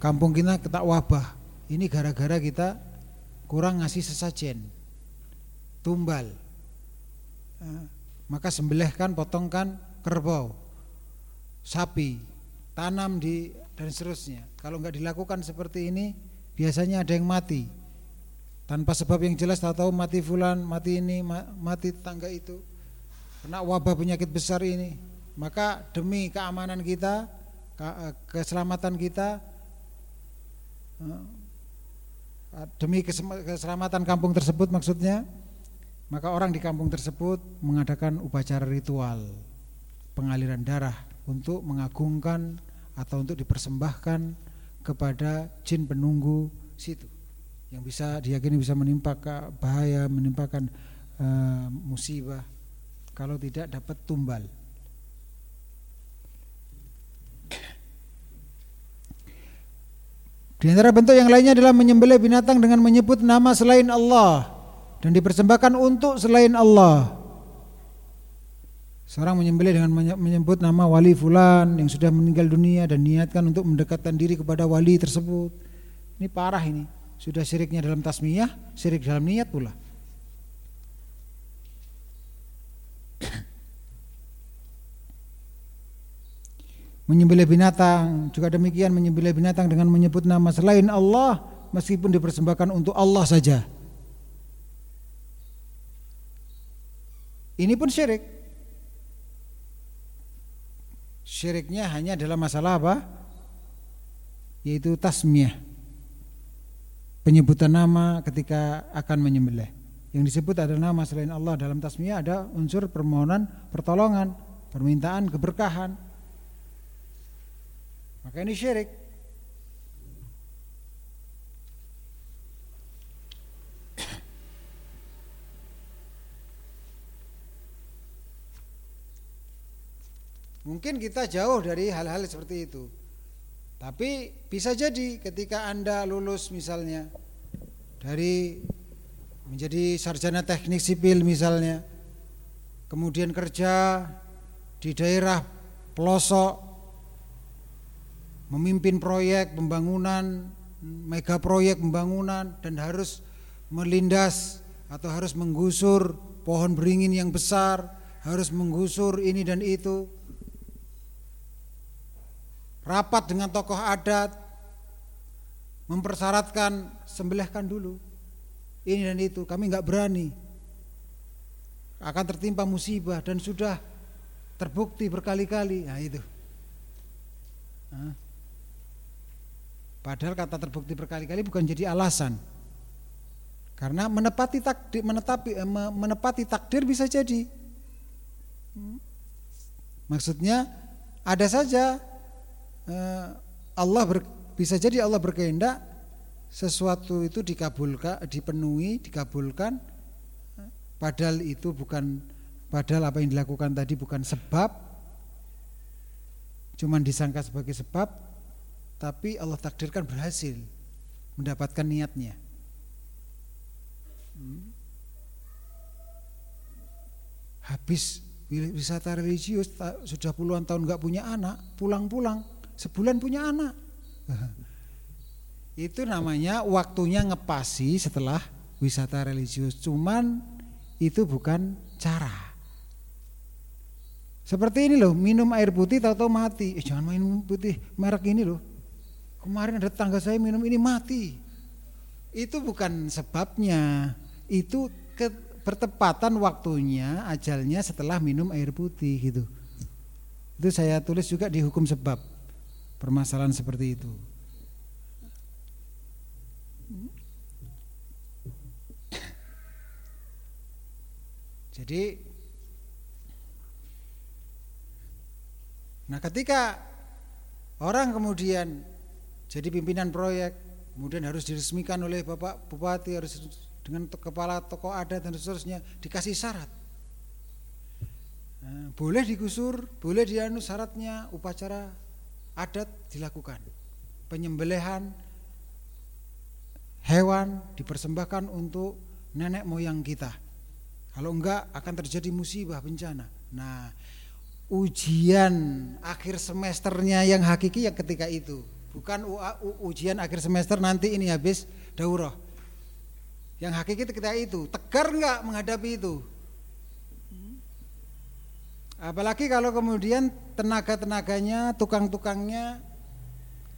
kampung kita ketak wabah. Ini gara-gara kita kurang ngasih sesajen. Tumbal. Maka sembelihkan, potongkan kerbau, sapi, tanam di dan seterusnya. Kalau nggak dilakukan seperti ini, biasanya ada yang mati tanpa sebab yang jelas tahu mati fulan, mati ini, mati tangga itu, kena wabah penyakit besar ini. Maka demi keamanan kita, eh, keselamatan kita, eh, demi keselamatan kampung tersebut maksudnya, maka orang di kampung tersebut mengadakan upacara ritual pengaliran darah untuk mengagungkan atau untuk dipersembahkan kepada jin penunggu situ yang bisa diyakini bisa menimpa bahaya, menimpakan uh, musibah kalau tidak dapat tumbal. Di antara bentuk yang lainnya adalah menyembelih binatang dengan menyebut nama selain Allah dan dipersembahkan untuk selain Allah. Seorang menyembelih dengan menyebut nama wali fulan yang sudah meninggal dunia dan niatkan untuk mendekatkan diri kepada wali tersebut. Ini parah ini. Sudah syiriknya dalam tasmiyah, syirik dalam niat pula. menyembelih binatang juga demikian menyembelih binatang dengan menyebut nama selain Allah meskipun dipersembahkan untuk Allah saja. Ini pun syirik. Syiriknya hanya dalam masalah apa? Yaitu tasmiyah. Penyebutan nama ketika akan menyembelih. Yang disebut ada nama selain Allah dalam tasmiyah ada unsur permohonan pertolongan, permintaan keberkahan. Maka ini syirik. Mungkin kita jauh dari hal-hal seperti itu. Tapi bisa jadi ketika Anda lulus misalnya dari menjadi sarjana teknik sipil misalnya, kemudian kerja di daerah pelosok, memimpin proyek pembangunan, mega proyek pembangunan dan harus melindas atau harus menggusur pohon beringin yang besar, harus menggusur ini dan itu rapat dengan tokoh adat, mempersyaratkan sembelihkan dulu. Ini dan itu, kami nggak berani. Akan tertimpa musibah dan sudah terbukti berkali-kali. Nah itu. Padahal kata terbukti berkali-kali bukan jadi alasan. Karena menepati takdir, menetapi, eh, menepati takdir bisa jadi. Hmm. Maksudnya ada saja Allah ber, bisa jadi Allah berkehendak sesuatu itu dikabulkan, dipenuhi, dikabulkan padahal itu bukan padahal apa yang dilakukan tadi bukan sebab cuman disangka sebagai sebab tapi Allah takdirkan berhasil mendapatkan niatnya. Hmm. Habis wisata religius sudah puluhan tahun nggak punya anak, pulang-pulang sebulan punya anak. Itu namanya waktunya ngepasi setelah wisata religius. Cuman itu bukan cara. Seperti ini loh, minum air putih tahu-tahu mati. Eh, jangan minum putih merek ini loh. Kemarin ada tetangga saya minum ini mati. Itu bukan sebabnya. Itu ke, bertepatan waktunya ajalnya setelah minum air putih gitu. Itu saya tulis juga di hukum sebab permasalahan seperti itu. Jadi Nah, ketika orang kemudian jadi pimpinan proyek, kemudian harus diresmikan oleh Bapak Bupati, harus dengan kepala tokoh adat dan seterusnya dikasih syarat. Nah, boleh digusur, boleh dianu syaratnya upacara adat dilakukan. Penyembelihan hewan dipersembahkan untuk nenek moyang kita. Kalau enggak akan terjadi musibah bencana. Nah, ujian akhir semesternya yang hakiki yang ketika itu bukan ujian akhir semester nanti ini habis daurah yang hakiki ketika itu tegar nggak menghadapi itu apalagi kalau kemudian tenaga-tenaganya tukang-tukangnya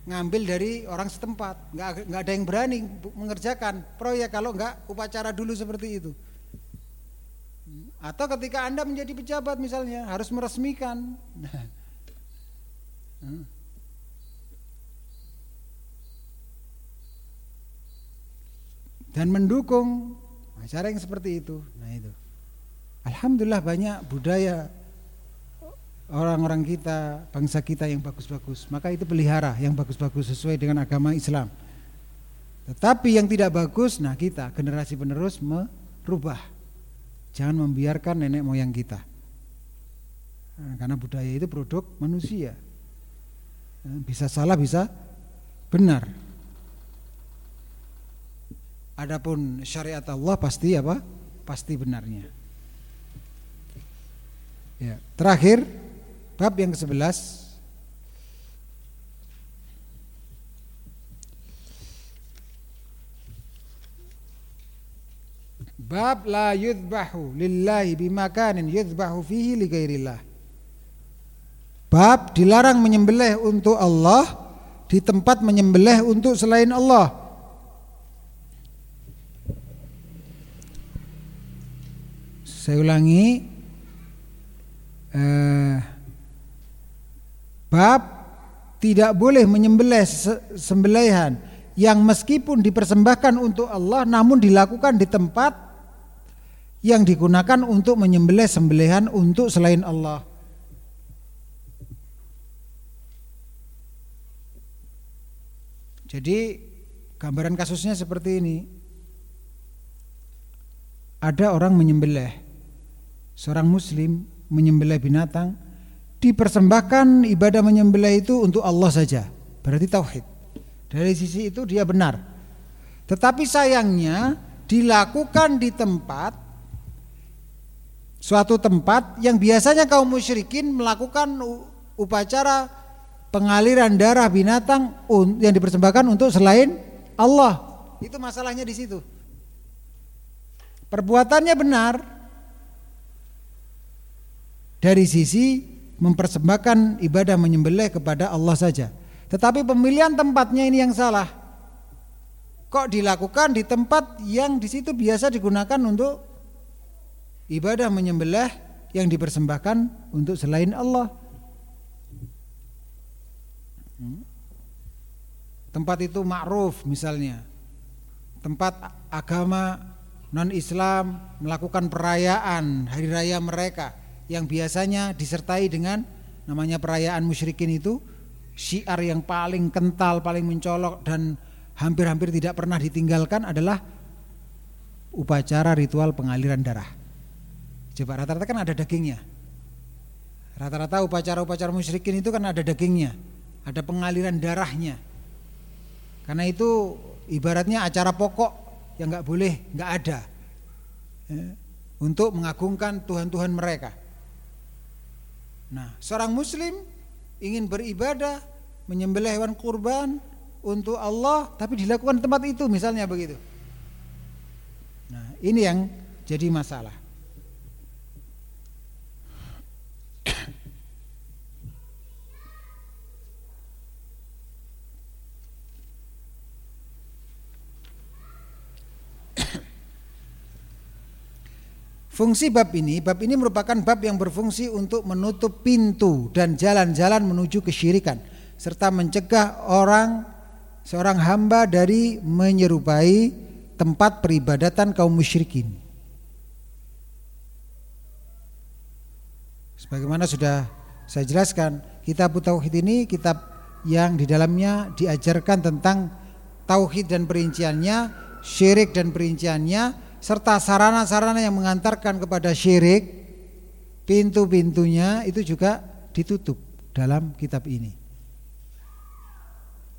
ngambil dari orang setempat nggak nggak ada yang berani mengerjakan proyek kalau nggak upacara dulu seperti itu atau ketika Anda menjadi pejabat misalnya harus meresmikan. Dan mendukung cara yang seperti itu. Nah itu. Alhamdulillah banyak budaya orang-orang kita, bangsa kita yang bagus-bagus. Maka itu pelihara yang bagus-bagus sesuai dengan agama Islam. Tetapi yang tidak bagus, nah kita generasi penerus merubah. Jangan membiarkan nenek moyang kita. Nah, karena budaya itu produk manusia. Nah, bisa salah, bisa benar. Adapun syariat Allah pasti apa? Pasti benarnya. Ya, terakhir bab yang ke-11 Bab la yudbahu lillahi bimakanin yudbahu fihi li ghairillah. Bab dilarang menyembelih untuk Allah di tempat menyembelih untuk selain Allah. Saya ulangi eh, bab tidak boleh menyembelih sembelihan yang meskipun dipersembahkan untuk Allah namun dilakukan di tempat yang digunakan untuk menyembelih sembelihan untuk selain Allah. Jadi gambaran kasusnya seperti ini. Ada orang menyembelih seorang muslim menyembelih binatang dipersembahkan ibadah menyembelih itu untuk Allah saja. Berarti tauhid. Dari sisi itu dia benar. Tetapi sayangnya dilakukan di tempat suatu tempat yang biasanya kaum musyrikin melakukan upacara pengaliran darah binatang yang dipersembahkan untuk selain Allah. Itu masalahnya di situ. Perbuatannya benar dari sisi mempersembahkan ibadah menyembelih kepada Allah saja. Tetapi pemilihan tempatnya ini yang salah. Kok dilakukan di tempat yang di situ biasa digunakan untuk ibadah menyembelih yang dipersembahkan untuk selain Allah. Hmm? Tempat itu ma'ruf misalnya. Tempat agama non-Islam melakukan perayaan hari raya mereka yang biasanya disertai dengan namanya perayaan musyrikin itu syiar yang paling kental, paling mencolok dan hampir-hampir tidak pernah ditinggalkan adalah upacara ritual pengaliran darah. Coba rata-rata kan ada dagingnya. Rata-rata upacara-upacara musyrikin itu kan ada dagingnya, ada pengaliran darahnya. Karena itu ibaratnya acara pokok yang nggak boleh nggak ada ya, untuk mengagungkan Tuhan-Tuhan mereka. Nah, seorang Muslim ingin beribadah menyembelih hewan kurban untuk Allah, tapi dilakukan di tempat itu, misalnya begitu. Nah, ini yang jadi masalah. Fungsi bab ini, bab ini merupakan bab yang berfungsi untuk menutup pintu dan jalan-jalan menuju kesyirikan serta mencegah orang seorang hamba dari menyerupai tempat peribadatan kaum musyrikin. Sebagaimana sudah saya jelaskan, kitab tauhid ini kitab yang di dalamnya diajarkan tentang tauhid dan perinciannya, syirik dan perinciannya, serta sarana-sarana yang mengantarkan kepada syirik pintu-pintunya itu juga ditutup dalam kitab ini.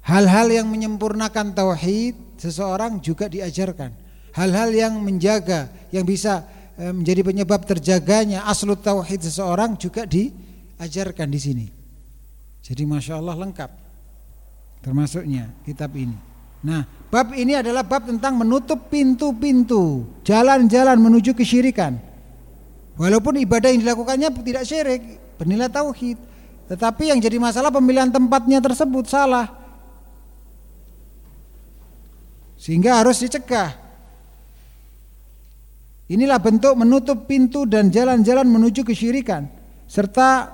Hal-hal yang menyempurnakan tauhid seseorang juga diajarkan. Hal-hal yang menjaga yang bisa e, menjadi penyebab terjaganya aslut tauhid seseorang juga diajarkan di sini. Jadi masya Allah lengkap termasuknya kitab ini. Nah, bab ini adalah bab tentang menutup pintu-pintu, jalan-jalan menuju kesyirikan. Walaupun ibadah yang dilakukannya tidak syirik, bernilai tauhid, tetapi yang jadi masalah pemilihan tempatnya tersebut salah. Sehingga harus dicegah. Inilah bentuk menutup pintu dan jalan-jalan menuju kesyirikan serta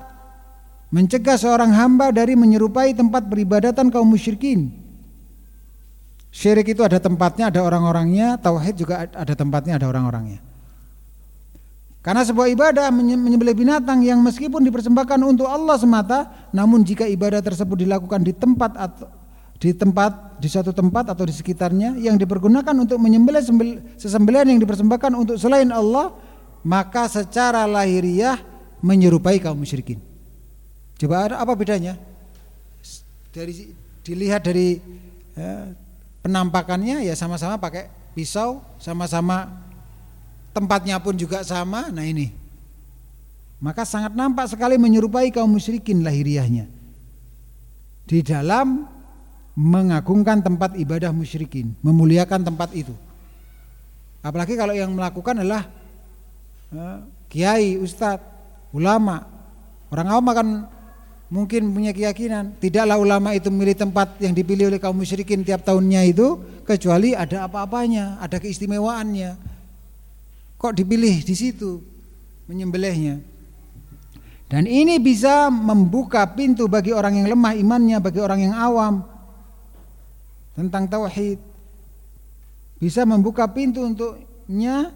mencegah seorang hamba dari menyerupai tempat peribadatan kaum musyrikin Syirik itu ada tempatnya, ada orang-orangnya, tauhid juga ada tempatnya, ada orang-orangnya. Karena sebuah ibadah menyembelih binatang yang meskipun dipersembahkan untuk Allah semata, namun jika ibadah tersebut dilakukan di tempat atau di tempat di suatu tempat atau di sekitarnya yang dipergunakan untuk menyembelih sesembelihan yang dipersembahkan untuk selain Allah, maka secara lahiriah menyerupai kaum musyrikin. Coba ada apa bedanya? Dari dilihat dari ya, penampakannya ya sama-sama pakai pisau, sama-sama tempatnya pun juga sama. Nah ini. Maka sangat nampak sekali menyerupai kaum musyrikin lahiriahnya. Di dalam mengagungkan tempat ibadah musyrikin, memuliakan tempat itu. Apalagi kalau yang melakukan adalah eh, kiai, ustadz, ulama. Orang awam akan mungkin punya keyakinan tidaklah ulama itu memilih tempat yang dipilih oleh kaum musyrikin tiap tahunnya itu kecuali ada apa-apanya, ada keistimewaannya. Kok dipilih di situ menyembelihnya? Dan ini bisa membuka pintu bagi orang yang lemah imannya, bagi orang yang awam tentang tauhid. Bisa membuka pintu untuknya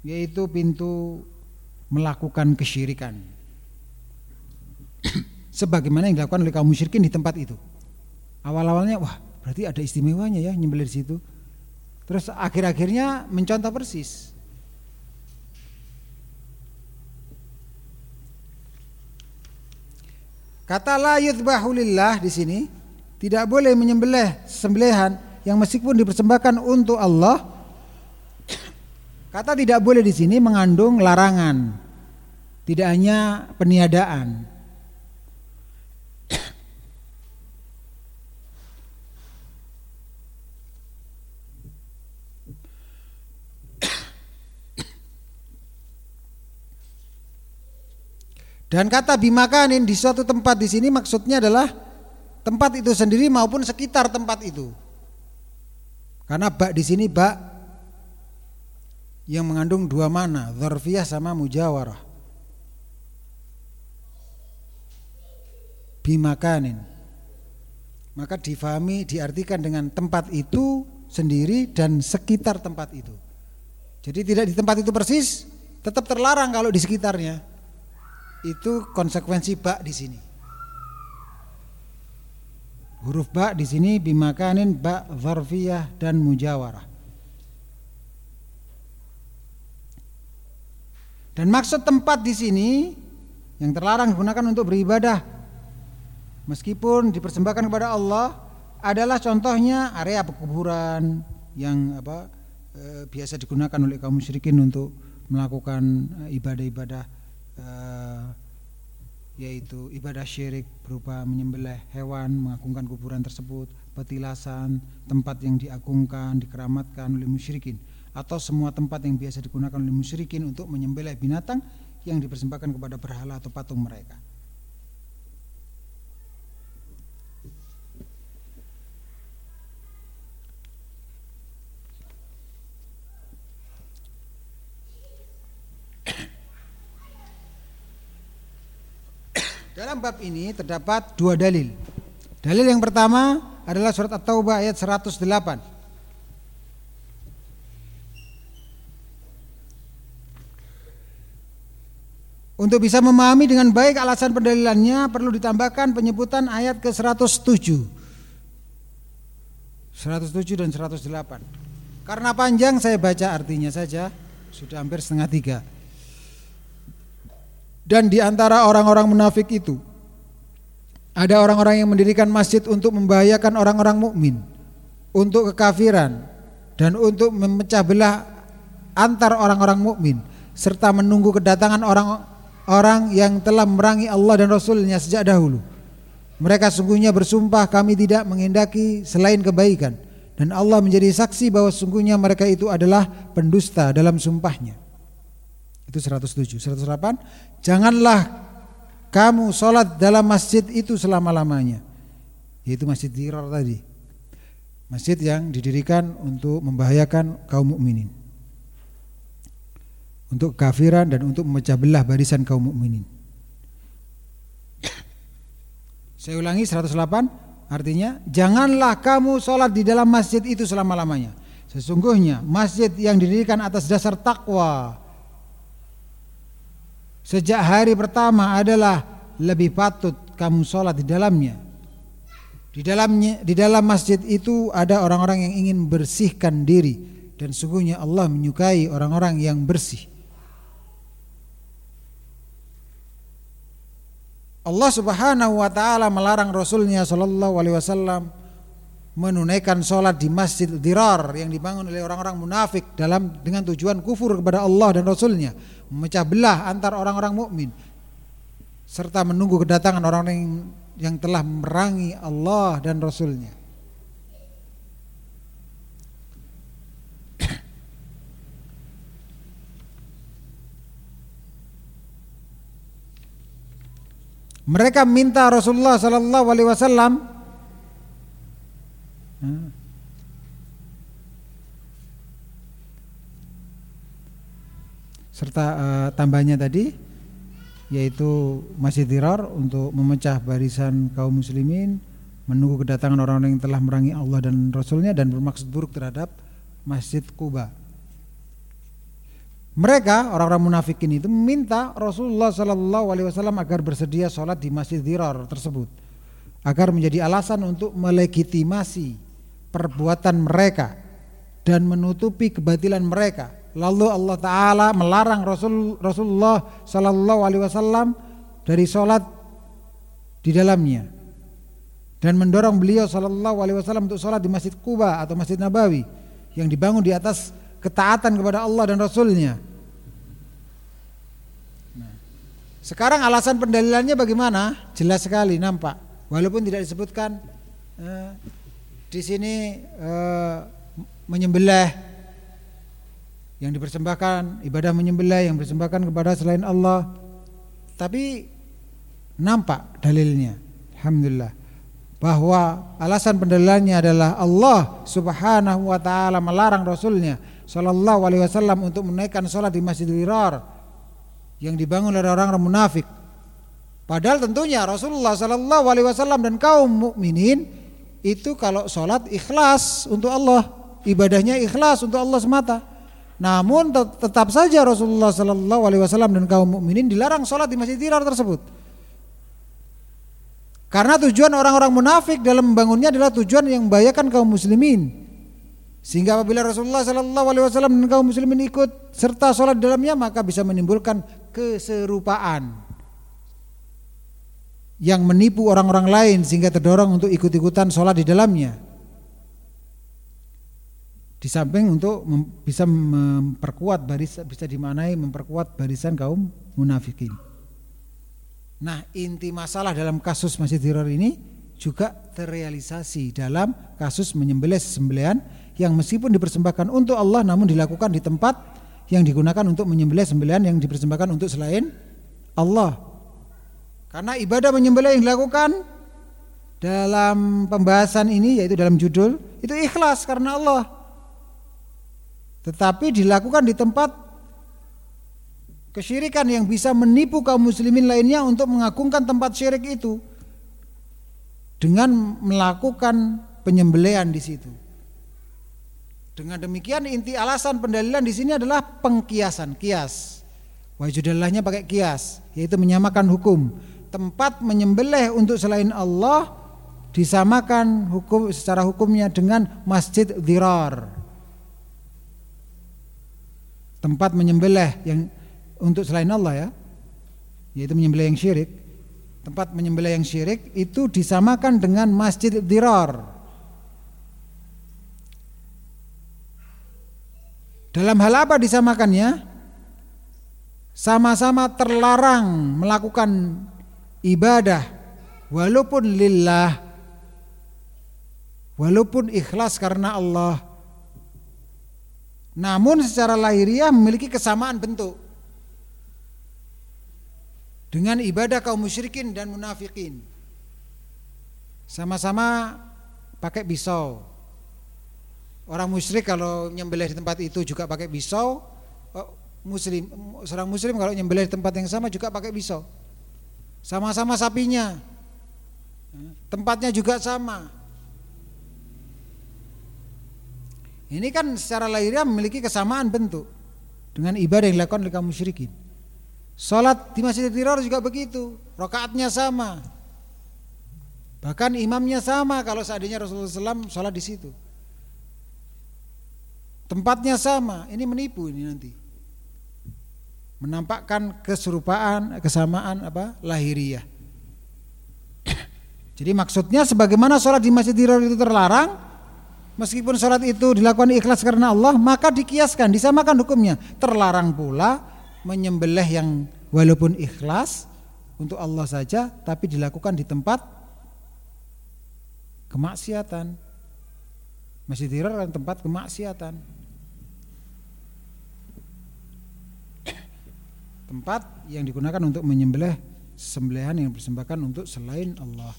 yaitu pintu melakukan kesyirikan sebagaimana yang dilakukan oleh kaum musyrikin di tempat itu. Awal-awalnya wah, berarti ada istimewanya ya nyembelih di situ. Terus akhir-akhirnya mencontoh persis. Kata la yudbahu lillah di sini tidak boleh menyembelih sembelihan yang meskipun dipersembahkan untuk Allah. Kata tidak boleh di sini mengandung larangan. Tidak hanya peniadaan. Dan kata bimakanin di suatu tempat di sini maksudnya adalah tempat itu sendiri maupun sekitar tempat itu. Karena bak di sini bak yang mengandung dua mana, dzarfiyah sama mujawarah. Bimakanin. Maka difahami diartikan dengan tempat itu sendiri dan sekitar tempat itu. Jadi tidak di tempat itu persis, tetap terlarang kalau di sekitarnya itu konsekuensi bak di sini. Huruf bak di sini bimakanin bak zarfiyah dan mujawarah. Dan maksud tempat di sini yang terlarang digunakan untuk beribadah meskipun dipersembahkan kepada Allah adalah contohnya area pekuburan yang apa e, biasa digunakan oleh kaum musyrikin untuk melakukan e, ibadah-ibadah uh, yaitu ibadah syirik berupa menyembelih hewan, mengagungkan kuburan tersebut, petilasan, tempat yang diagungkan, dikeramatkan oleh musyrikin atau semua tempat yang biasa digunakan oleh musyrikin untuk menyembelih binatang yang dipersembahkan kepada berhala atau patung mereka. Dalam bab ini terdapat dua dalil. Dalil yang pertama adalah surat At-Taubah ayat 108. Untuk bisa memahami dengan baik alasan pendalilannya perlu ditambahkan penyebutan ayat ke 107. 107 dan 108. Karena panjang saya baca artinya saja, sudah hampir setengah tiga. Dan di antara orang-orang munafik itu ada orang-orang yang mendirikan masjid untuk membahayakan orang-orang mukmin, untuk kekafiran dan untuk memecah belah antar orang-orang mukmin serta menunggu kedatangan orang orang yang telah memerangi Allah dan Rasulnya sejak dahulu. Mereka sungguhnya bersumpah kami tidak mengendaki selain kebaikan dan Allah menjadi saksi bahwa sungguhnya mereka itu adalah pendusta dalam sumpahnya. Itu 107. 108. Janganlah kamu sholat dalam masjid itu selama-lamanya. Yaitu masjid dirar tadi. Masjid yang didirikan untuk membahayakan kaum mukminin untuk kafiran dan untuk memecah belah barisan kaum mukminin. Saya ulangi 108 artinya janganlah kamu sholat di dalam masjid itu selama-lamanya. Sesungguhnya masjid yang didirikan atas dasar takwa sejak hari pertama adalah lebih patut kamu sholat di dalamnya. Di dalamnya di dalam masjid itu ada orang-orang yang ingin bersihkan diri dan sungguhnya Allah menyukai orang-orang yang bersih. Allah Subhanahu wa taala melarang Rasulnya sallallahu alaihi wasallam menunaikan sholat di masjid dirar yang dibangun oleh orang-orang munafik dalam dengan tujuan kufur kepada Allah dan Rasulnya memecah belah antar orang-orang mukmin serta menunggu kedatangan orang-orang yang, yang telah memerangi Allah dan Rasulnya. Mereka minta Rasulullah Sallallahu Alaihi Wasallam serta uh, tambahnya tadi yaitu masih dirar untuk memecah barisan kaum muslimin menunggu kedatangan orang-orang yang telah merangi Allah dan Rasulnya dan bermaksud buruk terhadap Masjid Kuba. Mereka orang-orang munafikin itu meminta Rasulullah Sallallahu Alaihi Wasallam agar bersedia sholat di masjid Dirar tersebut, agar menjadi alasan untuk melegitimasi perbuatan mereka dan menutupi kebatilan mereka. Lalu Allah Taala melarang Rasul Rasulullah Sallallahu Alaihi Wasallam dari sholat di dalamnya dan mendorong beliau Sallallahu Alaihi Wasallam untuk sholat di masjid Kuba atau masjid Nabawi yang dibangun di atas ketaatan kepada Allah dan Rasulnya Sekarang alasan pendalilannya bagaimana? Jelas sekali nampak. Walaupun tidak disebutkan eh, di sini eh, menyembelih yang dipersembahkan ibadah menyembelih yang dipersembahkan kepada selain Allah. Tapi nampak dalilnya. Alhamdulillah bahwa alasan pendalilannya adalah Allah Subhanahu wa taala melarang rasulnya sallallahu alaihi wasallam untuk menaikkan salat di Masjidil Dirar yang dibangun oleh orang-orang munafik. Padahal tentunya Rasulullah Sallallahu Alaihi Wasallam dan kaum mukminin itu kalau sholat ikhlas untuk Allah, ibadahnya ikhlas untuk Allah semata. Namun tetap saja Rasulullah Sallallahu Alaihi Wasallam dan kaum mukminin dilarang sholat di masjid tirar tersebut. Karena tujuan orang-orang munafik dalam membangunnya adalah tujuan yang membahayakan kaum muslimin. Sehingga apabila Rasulullah Sallallahu Alaihi Wasallam dan kaum muslimin ikut serta sholat dalamnya maka bisa menimbulkan keserupaan yang menipu orang-orang lain sehingga terdorong untuk ikut-ikutan sholat di dalamnya. Di samping untuk bisa memperkuat barisan bisa dimanai memperkuat barisan kaum munafikin. Nah, inti masalah dalam kasus Masjid Diror ini juga terrealisasi dalam kasus menyembelih sembelihan yang meskipun dipersembahkan untuk Allah namun dilakukan di tempat yang digunakan untuk menyembelih sembelihan yang dipersembahkan untuk selain Allah. Karena ibadah menyembelih yang dilakukan dalam pembahasan ini yaitu dalam judul itu ikhlas karena Allah. Tetapi dilakukan di tempat Kesyirikan yang bisa menipu kaum muslimin lainnya untuk mengagungkan tempat syirik itu dengan melakukan penyembelian di situ. Dengan demikian inti alasan pendalilan di sini adalah pengkiasan, kias. Wajudallahnya pakai kias, yaitu menyamakan hukum. Tempat menyembelih untuk selain Allah disamakan hukum secara hukumnya dengan masjid dirar. Tempat menyembelih yang untuk selain Allah ya, yaitu menyembelih yang syirik. Tempat menyembelih yang syirik itu disamakan dengan masjid dirar Dalam hal apa disamakannya? Sama-sama terlarang melakukan ibadah walaupun lillah walaupun ikhlas karena Allah namun secara lahiriah memiliki kesamaan bentuk dengan ibadah kaum musyrikin dan munafikin sama-sama pakai pisau Orang musyrik kalau nyembelih di tempat itu juga pakai pisau. Oh, muslim seorang muslim kalau nyembelih di tempat yang sama juga pakai pisau. Sama-sama sapinya. Tempatnya juga sama. Ini kan secara lahiriah memiliki kesamaan bentuk dengan ibadah yang dilakukan oleh kaum musyrikin. Salat di Masjidil Dirar juga begitu, rakaatnya sama. Bahkan imamnya sama kalau seandainya Rasulullah SAW sholat di situ. Tempatnya sama, ini menipu ini nanti. Menampakkan keserupaan, kesamaan apa? lahiriah. Jadi maksudnya sebagaimana sholat di masjid Dirar itu terlarang, meskipun sholat itu dilakukan ikhlas karena Allah, maka dikiaskan, disamakan hukumnya. Terlarang pula menyembelih yang walaupun ikhlas untuk Allah saja, tapi dilakukan di tempat kemaksiatan. Dirar adalah tempat kemaksiatan. tempat yang digunakan untuk menyembelih sembelihan yang dipersembahkan untuk selain Allah.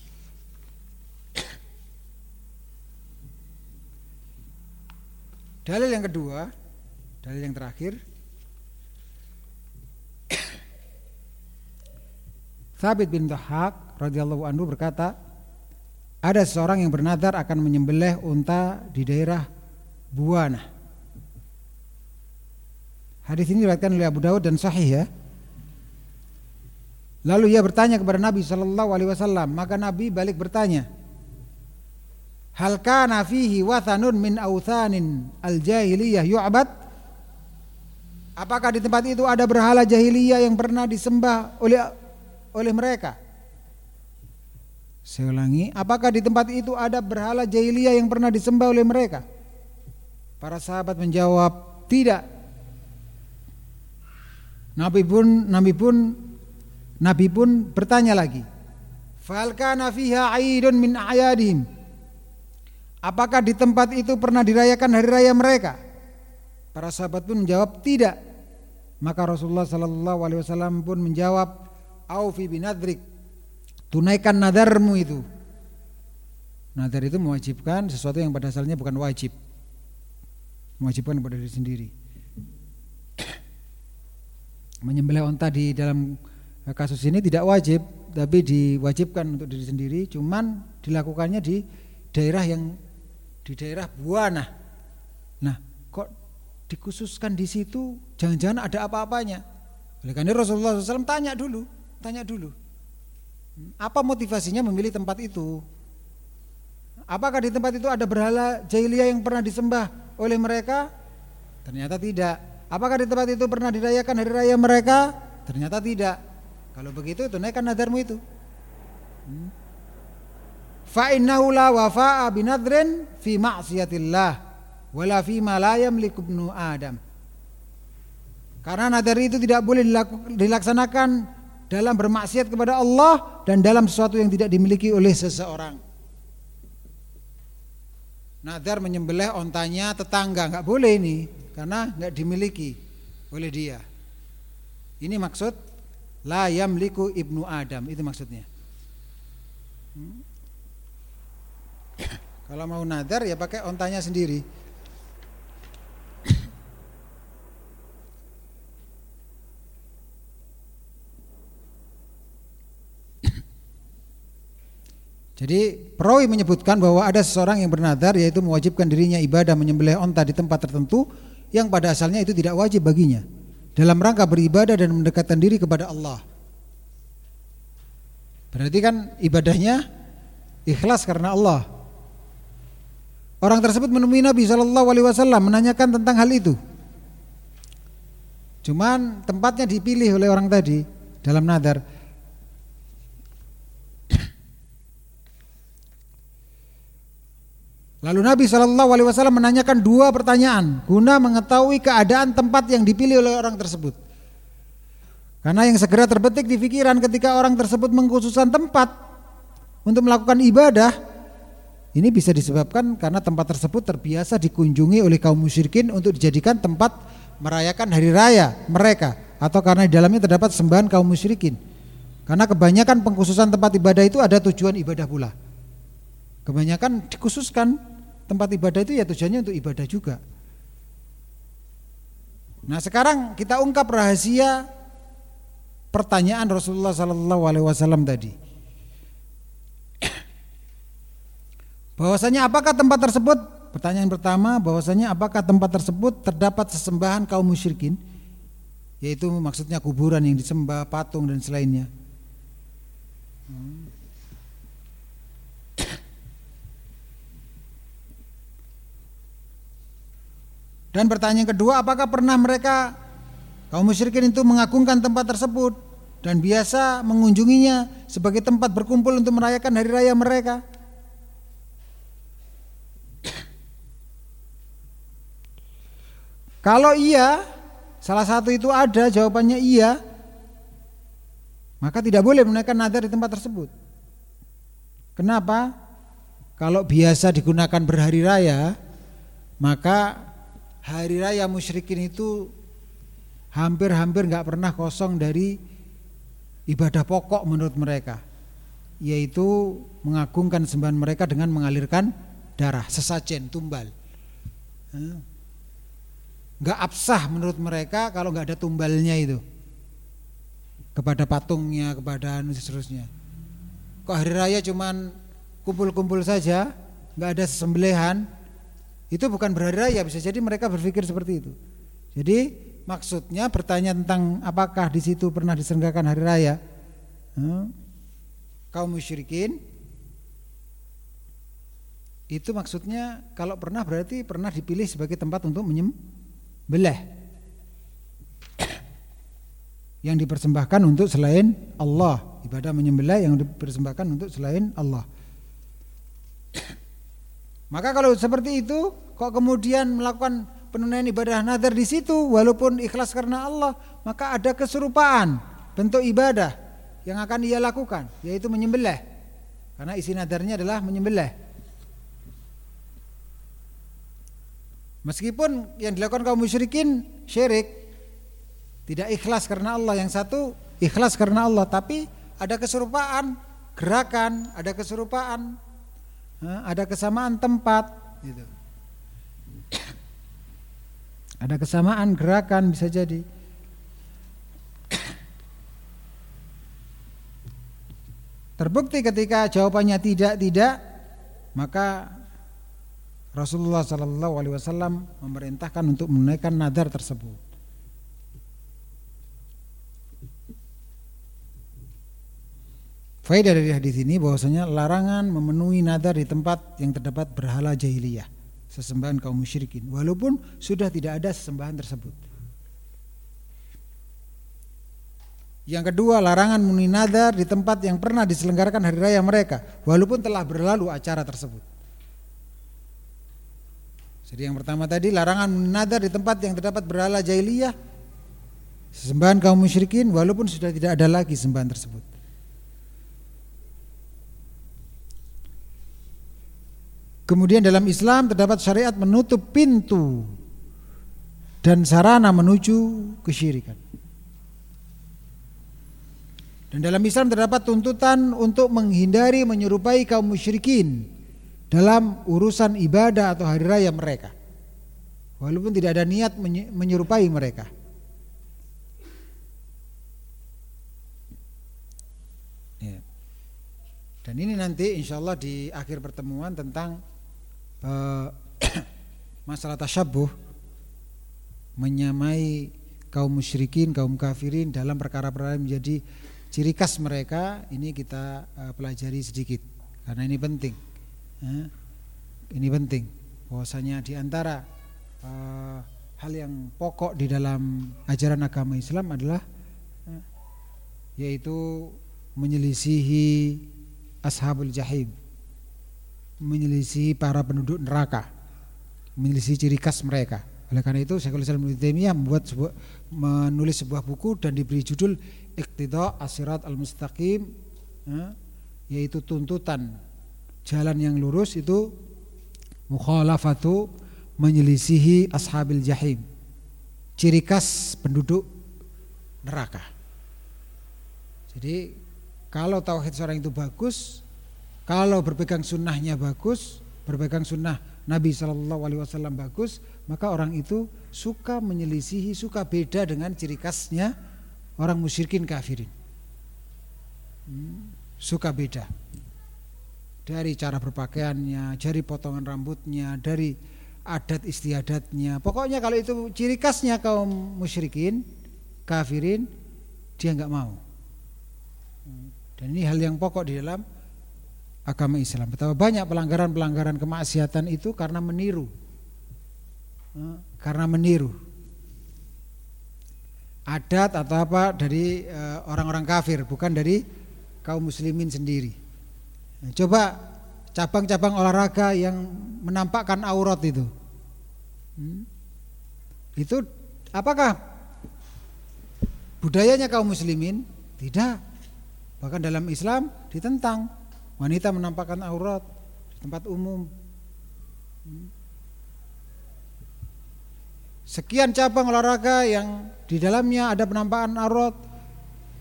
Dalil yang kedua, dalil yang terakhir. Thabit bin Dhahak radhiyallahu anhu berkata, ada seorang yang bernadar akan menyembelih unta di daerah Buana. Hadis ini diriwayatkan oleh Abu Dawud dan sahih ya. Lalu ia bertanya kepada Nabi Shallallahu Alaihi Wasallam. Maka Nabi balik bertanya, Hal kana fihi wathanun min authanin al jahiliyah yu'bad? Apakah di tempat itu ada berhala jahiliyah yang pernah disembah oleh oleh mereka? Saya ulangi, apakah di tempat itu ada berhala jahiliyah yang pernah disembah oleh mereka? Para sahabat menjawab, tidak. Nabi pun Nabi pun Nabi pun bertanya lagi. Fal kana fiha aidun min a'yadihim. Apakah di tempat itu pernah dirayakan hari raya mereka? Para sahabat pun menjawab tidak. Maka Rasulullah sallallahu alaihi wasallam pun menjawab, "Aufi binadrik." Tunaikan nadarmu itu. Nadar itu mewajibkan sesuatu yang pada asalnya bukan wajib. Mewajibkan kepada diri sendiri. Menyembelih unta di dalam Nah, kasus ini tidak wajib tapi diwajibkan untuk diri sendiri cuman dilakukannya di daerah yang di daerah Buana. Nah, kok dikhususkan di situ jangan-jangan ada apa-apanya. Oleh karena Rasulullah SAW tanya dulu, tanya dulu. Apa motivasinya memilih tempat itu? Apakah di tempat itu ada berhala jahiliyah yang pernah disembah oleh mereka? Ternyata tidak. Apakah di tempat itu pernah dirayakan hari raya mereka? Ternyata tidak. Kalau begitu tunaikan nadarmu itu. Hmm. Fa innahu la wafa'a binadrin fi ma'siyatillah wala fi ma la yamliku ibnu Adam. Karena nadar itu tidak boleh dilaksanakan dalam bermaksiat kepada Allah dan dalam sesuatu yang tidak dimiliki oleh seseorang. Nadar menyembelih ontanya tetangga nggak boleh ini karena nggak dimiliki oleh dia. Ini maksud La yamliku ibnu Adam itu maksudnya. Hmm? Kalau mau nadar ya pakai ontanya sendiri. Jadi perawi menyebutkan bahwa ada seseorang yang bernadar yaitu mewajibkan dirinya ibadah menyembelih onta di tempat tertentu yang pada asalnya itu tidak wajib baginya dalam rangka beribadah dan mendekatkan diri kepada Allah. Berarti kan ibadahnya ikhlas karena Allah. Orang tersebut menemui Nabi Shallallahu Alaihi Wasallam menanyakan tentang hal itu. Cuman tempatnya dipilih oleh orang tadi dalam nadar. Lalu Nabi Shallallahu Alaihi Wasallam menanyakan dua pertanyaan guna mengetahui keadaan tempat yang dipilih oleh orang tersebut. Karena yang segera terbetik di pikiran ketika orang tersebut mengkhususkan tempat untuk melakukan ibadah, ini bisa disebabkan karena tempat tersebut terbiasa dikunjungi oleh kaum musyrikin untuk dijadikan tempat merayakan hari raya mereka atau karena di dalamnya terdapat sembahan kaum musyrikin. Karena kebanyakan pengkhususan tempat ibadah itu ada tujuan ibadah pula. Kebanyakan dikhususkan tempat ibadah itu ya tujuannya untuk ibadah juga. Nah sekarang kita ungkap rahasia pertanyaan Rasulullah Sallallahu Alaihi Wasallam tadi. Bahwasanya apakah tempat tersebut? Pertanyaan pertama, bahwasanya apakah tempat tersebut terdapat sesembahan kaum musyrikin? Yaitu maksudnya kuburan yang disembah, patung dan selainnya. Dan pertanyaan kedua, apakah pernah mereka kaum musyrikin itu mengagungkan tempat tersebut dan biasa mengunjunginya sebagai tempat berkumpul untuk merayakan hari raya mereka? Kalau iya, salah satu itu ada, jawabannya iya, maka tidak boleh menaikkan nadar di tempat tersebut. Kenapa? Kalau biasa digunakan berhari raya, maka hari raya musyrikin itu hampir-hampir nggak pernah kosong dari ibadah pokok menurut mereka yaitu mengagungkan sembahan mereka dengan mengalirkan darah sesajen tumbal nggak absah menurut mereka kalau nggak ada tumbalnya itu. Kepada patungnya kepada anu seterusnya. Kok hari raya cuman kumpul-kumpul saja nggak ada sembelihan itu bukan berhari raya, bisa jadi mereka berpikir seperti itu. Jadi maksudnya bertanya tentang apakah di situ pernah diselenggarakan hari raya. Hmm, kaum musyrikin itu maksudnya kalau pernah berarti pernah dipilih sebagai tempat untuk menyembelih yang dipersembahkan untuk selain Allah ibadah menyembelih yang dipersembahkan untuk selain Allah maka kalau seperti itu, kok kemudian melakukan penunaian ibadah nazar di situ walaupun ikhlas karena Allah, maka ada keserupaan bentuk ibadah yang akan ia lakukan, yaitu menyembelih. Karena isi nadarnya adalah menyembelih. Meskipun yang dilakukan kaum musyrikin syirik, tidak ikhlas karena Allah, yang satu ikhlas karena Allah, tapi ada keserupaan gerakan, ada keserupaan ada kesamaan tempat gitu. Ada kesamaan gerakan bisa jadi. Terbukti ketika jawabannya tidak tidak, maka Rasulullah Shallallahu Alaihi Wasallam memerintahkan untuk menaikkan nadar tersebut. Faedah dari hadis ini bahwasanya larangan memenuhi nadar di tempat yang terdapat berhala jahiliyah, sesembahan kaum musyrikin, walaupun sudah tidak ada sesembahan tersebut. Yang kedua, larangan memenuhi nadar di tempat yang pernah diselenggarakan hari raya mereka, walaupun telah berlalu acara tersebut. Jadi yang pertama tadi larangan memenuhi nadar di tempat yang terdapat berhala jahiliyah, sesembahan kaum musyrikin, walaupun sudah tidak ada lagi sembahan tersebut. Kemudian dalam Islam terdapat syariat menutup pintu dan sarana menuju kesyirikan. Dan dalam Islam terdapat tuntutan untuk menghindari menyerupai kaum musyrikin dalam urusan ibadah atau hari raya mereka. Walaupun tidak ada niat menyerupai mereka. Ya. Dan ini nanti insya Allah di akhir pertemuan tentang uh, masalah tasyabuh menyamai kaum musyrikin, kaum kafirin dalam perkara-perkara menjadi ciri khas mereka ini kita uh, pelajari sedikit karena ini penting. Uh, ini penting bahwasanya di antara uh, hal yang pokok di dalam ajaran agama Islam adalah uh, yaitu menyelisihi ashabul jahim menyelisihi para penduduk neraka menyelisihi ciri khas mereka. Oleh karena itu Syekhul Islam Ibnu membuat sebuah menulis sebuah buku dan diberi judul Iqtida Asirat Al-Mustaqim ya, yaitu tuntutan jalan yang lurus itu mukhalafatu menyelisihi ashabil jahim. Ciri khas penduduk neraka. Jadi kalau tauhid seorang itu bagus, kalau berpegang sunnahnya bagus, berpegang sunnah Nabi Shallallahu Alaihi Wasallam bagus, maka orang itu suka menyelisihi, suka beda dengan ciri khasnya orang musyrikin kafirin. Hmm, suka beda dari cara berpakaiannya, dari potongan rambutnya, dari adat istiadatnya. Pokoknya kalau itu ciri khasnya kaum musyrikin, kafirin, dia nggak mau. Dan ini hal yang pokok di dalam agama Islam. Betapa banyak pelanggaran-pelanggaran kemaksiatan itu karena meniru. Eh, karena meniru. Adat atau apa dari eh, orang-orang kafir, bukan dari kaum muslimin sendiri. Nah, coba cabang-cabang olahraga yang menampakkan aurat itu. Hmm? Itu apakah budayanya kaum muslimin? Tidak. Bahkan dalam Islam ditentang wanita menampakkan aurat di tempat umum. Sekian cabang olahraga yang di dalamnya ada penampakan aurat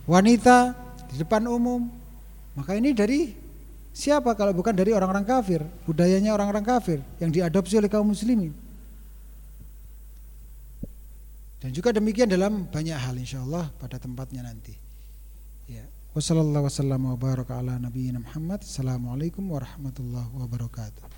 wanita di depan umum. Maka ini dari siapa kalau bukan dari orang-orang kafir, budayanya orang-orang kafir yang diadopsi oleh kaum muslimin. Dan juga demikian dalam banyak hal insya Allah pada tempatnya nanti. Ya. Wassalamualaikum warahmatullahi wabarakatuh.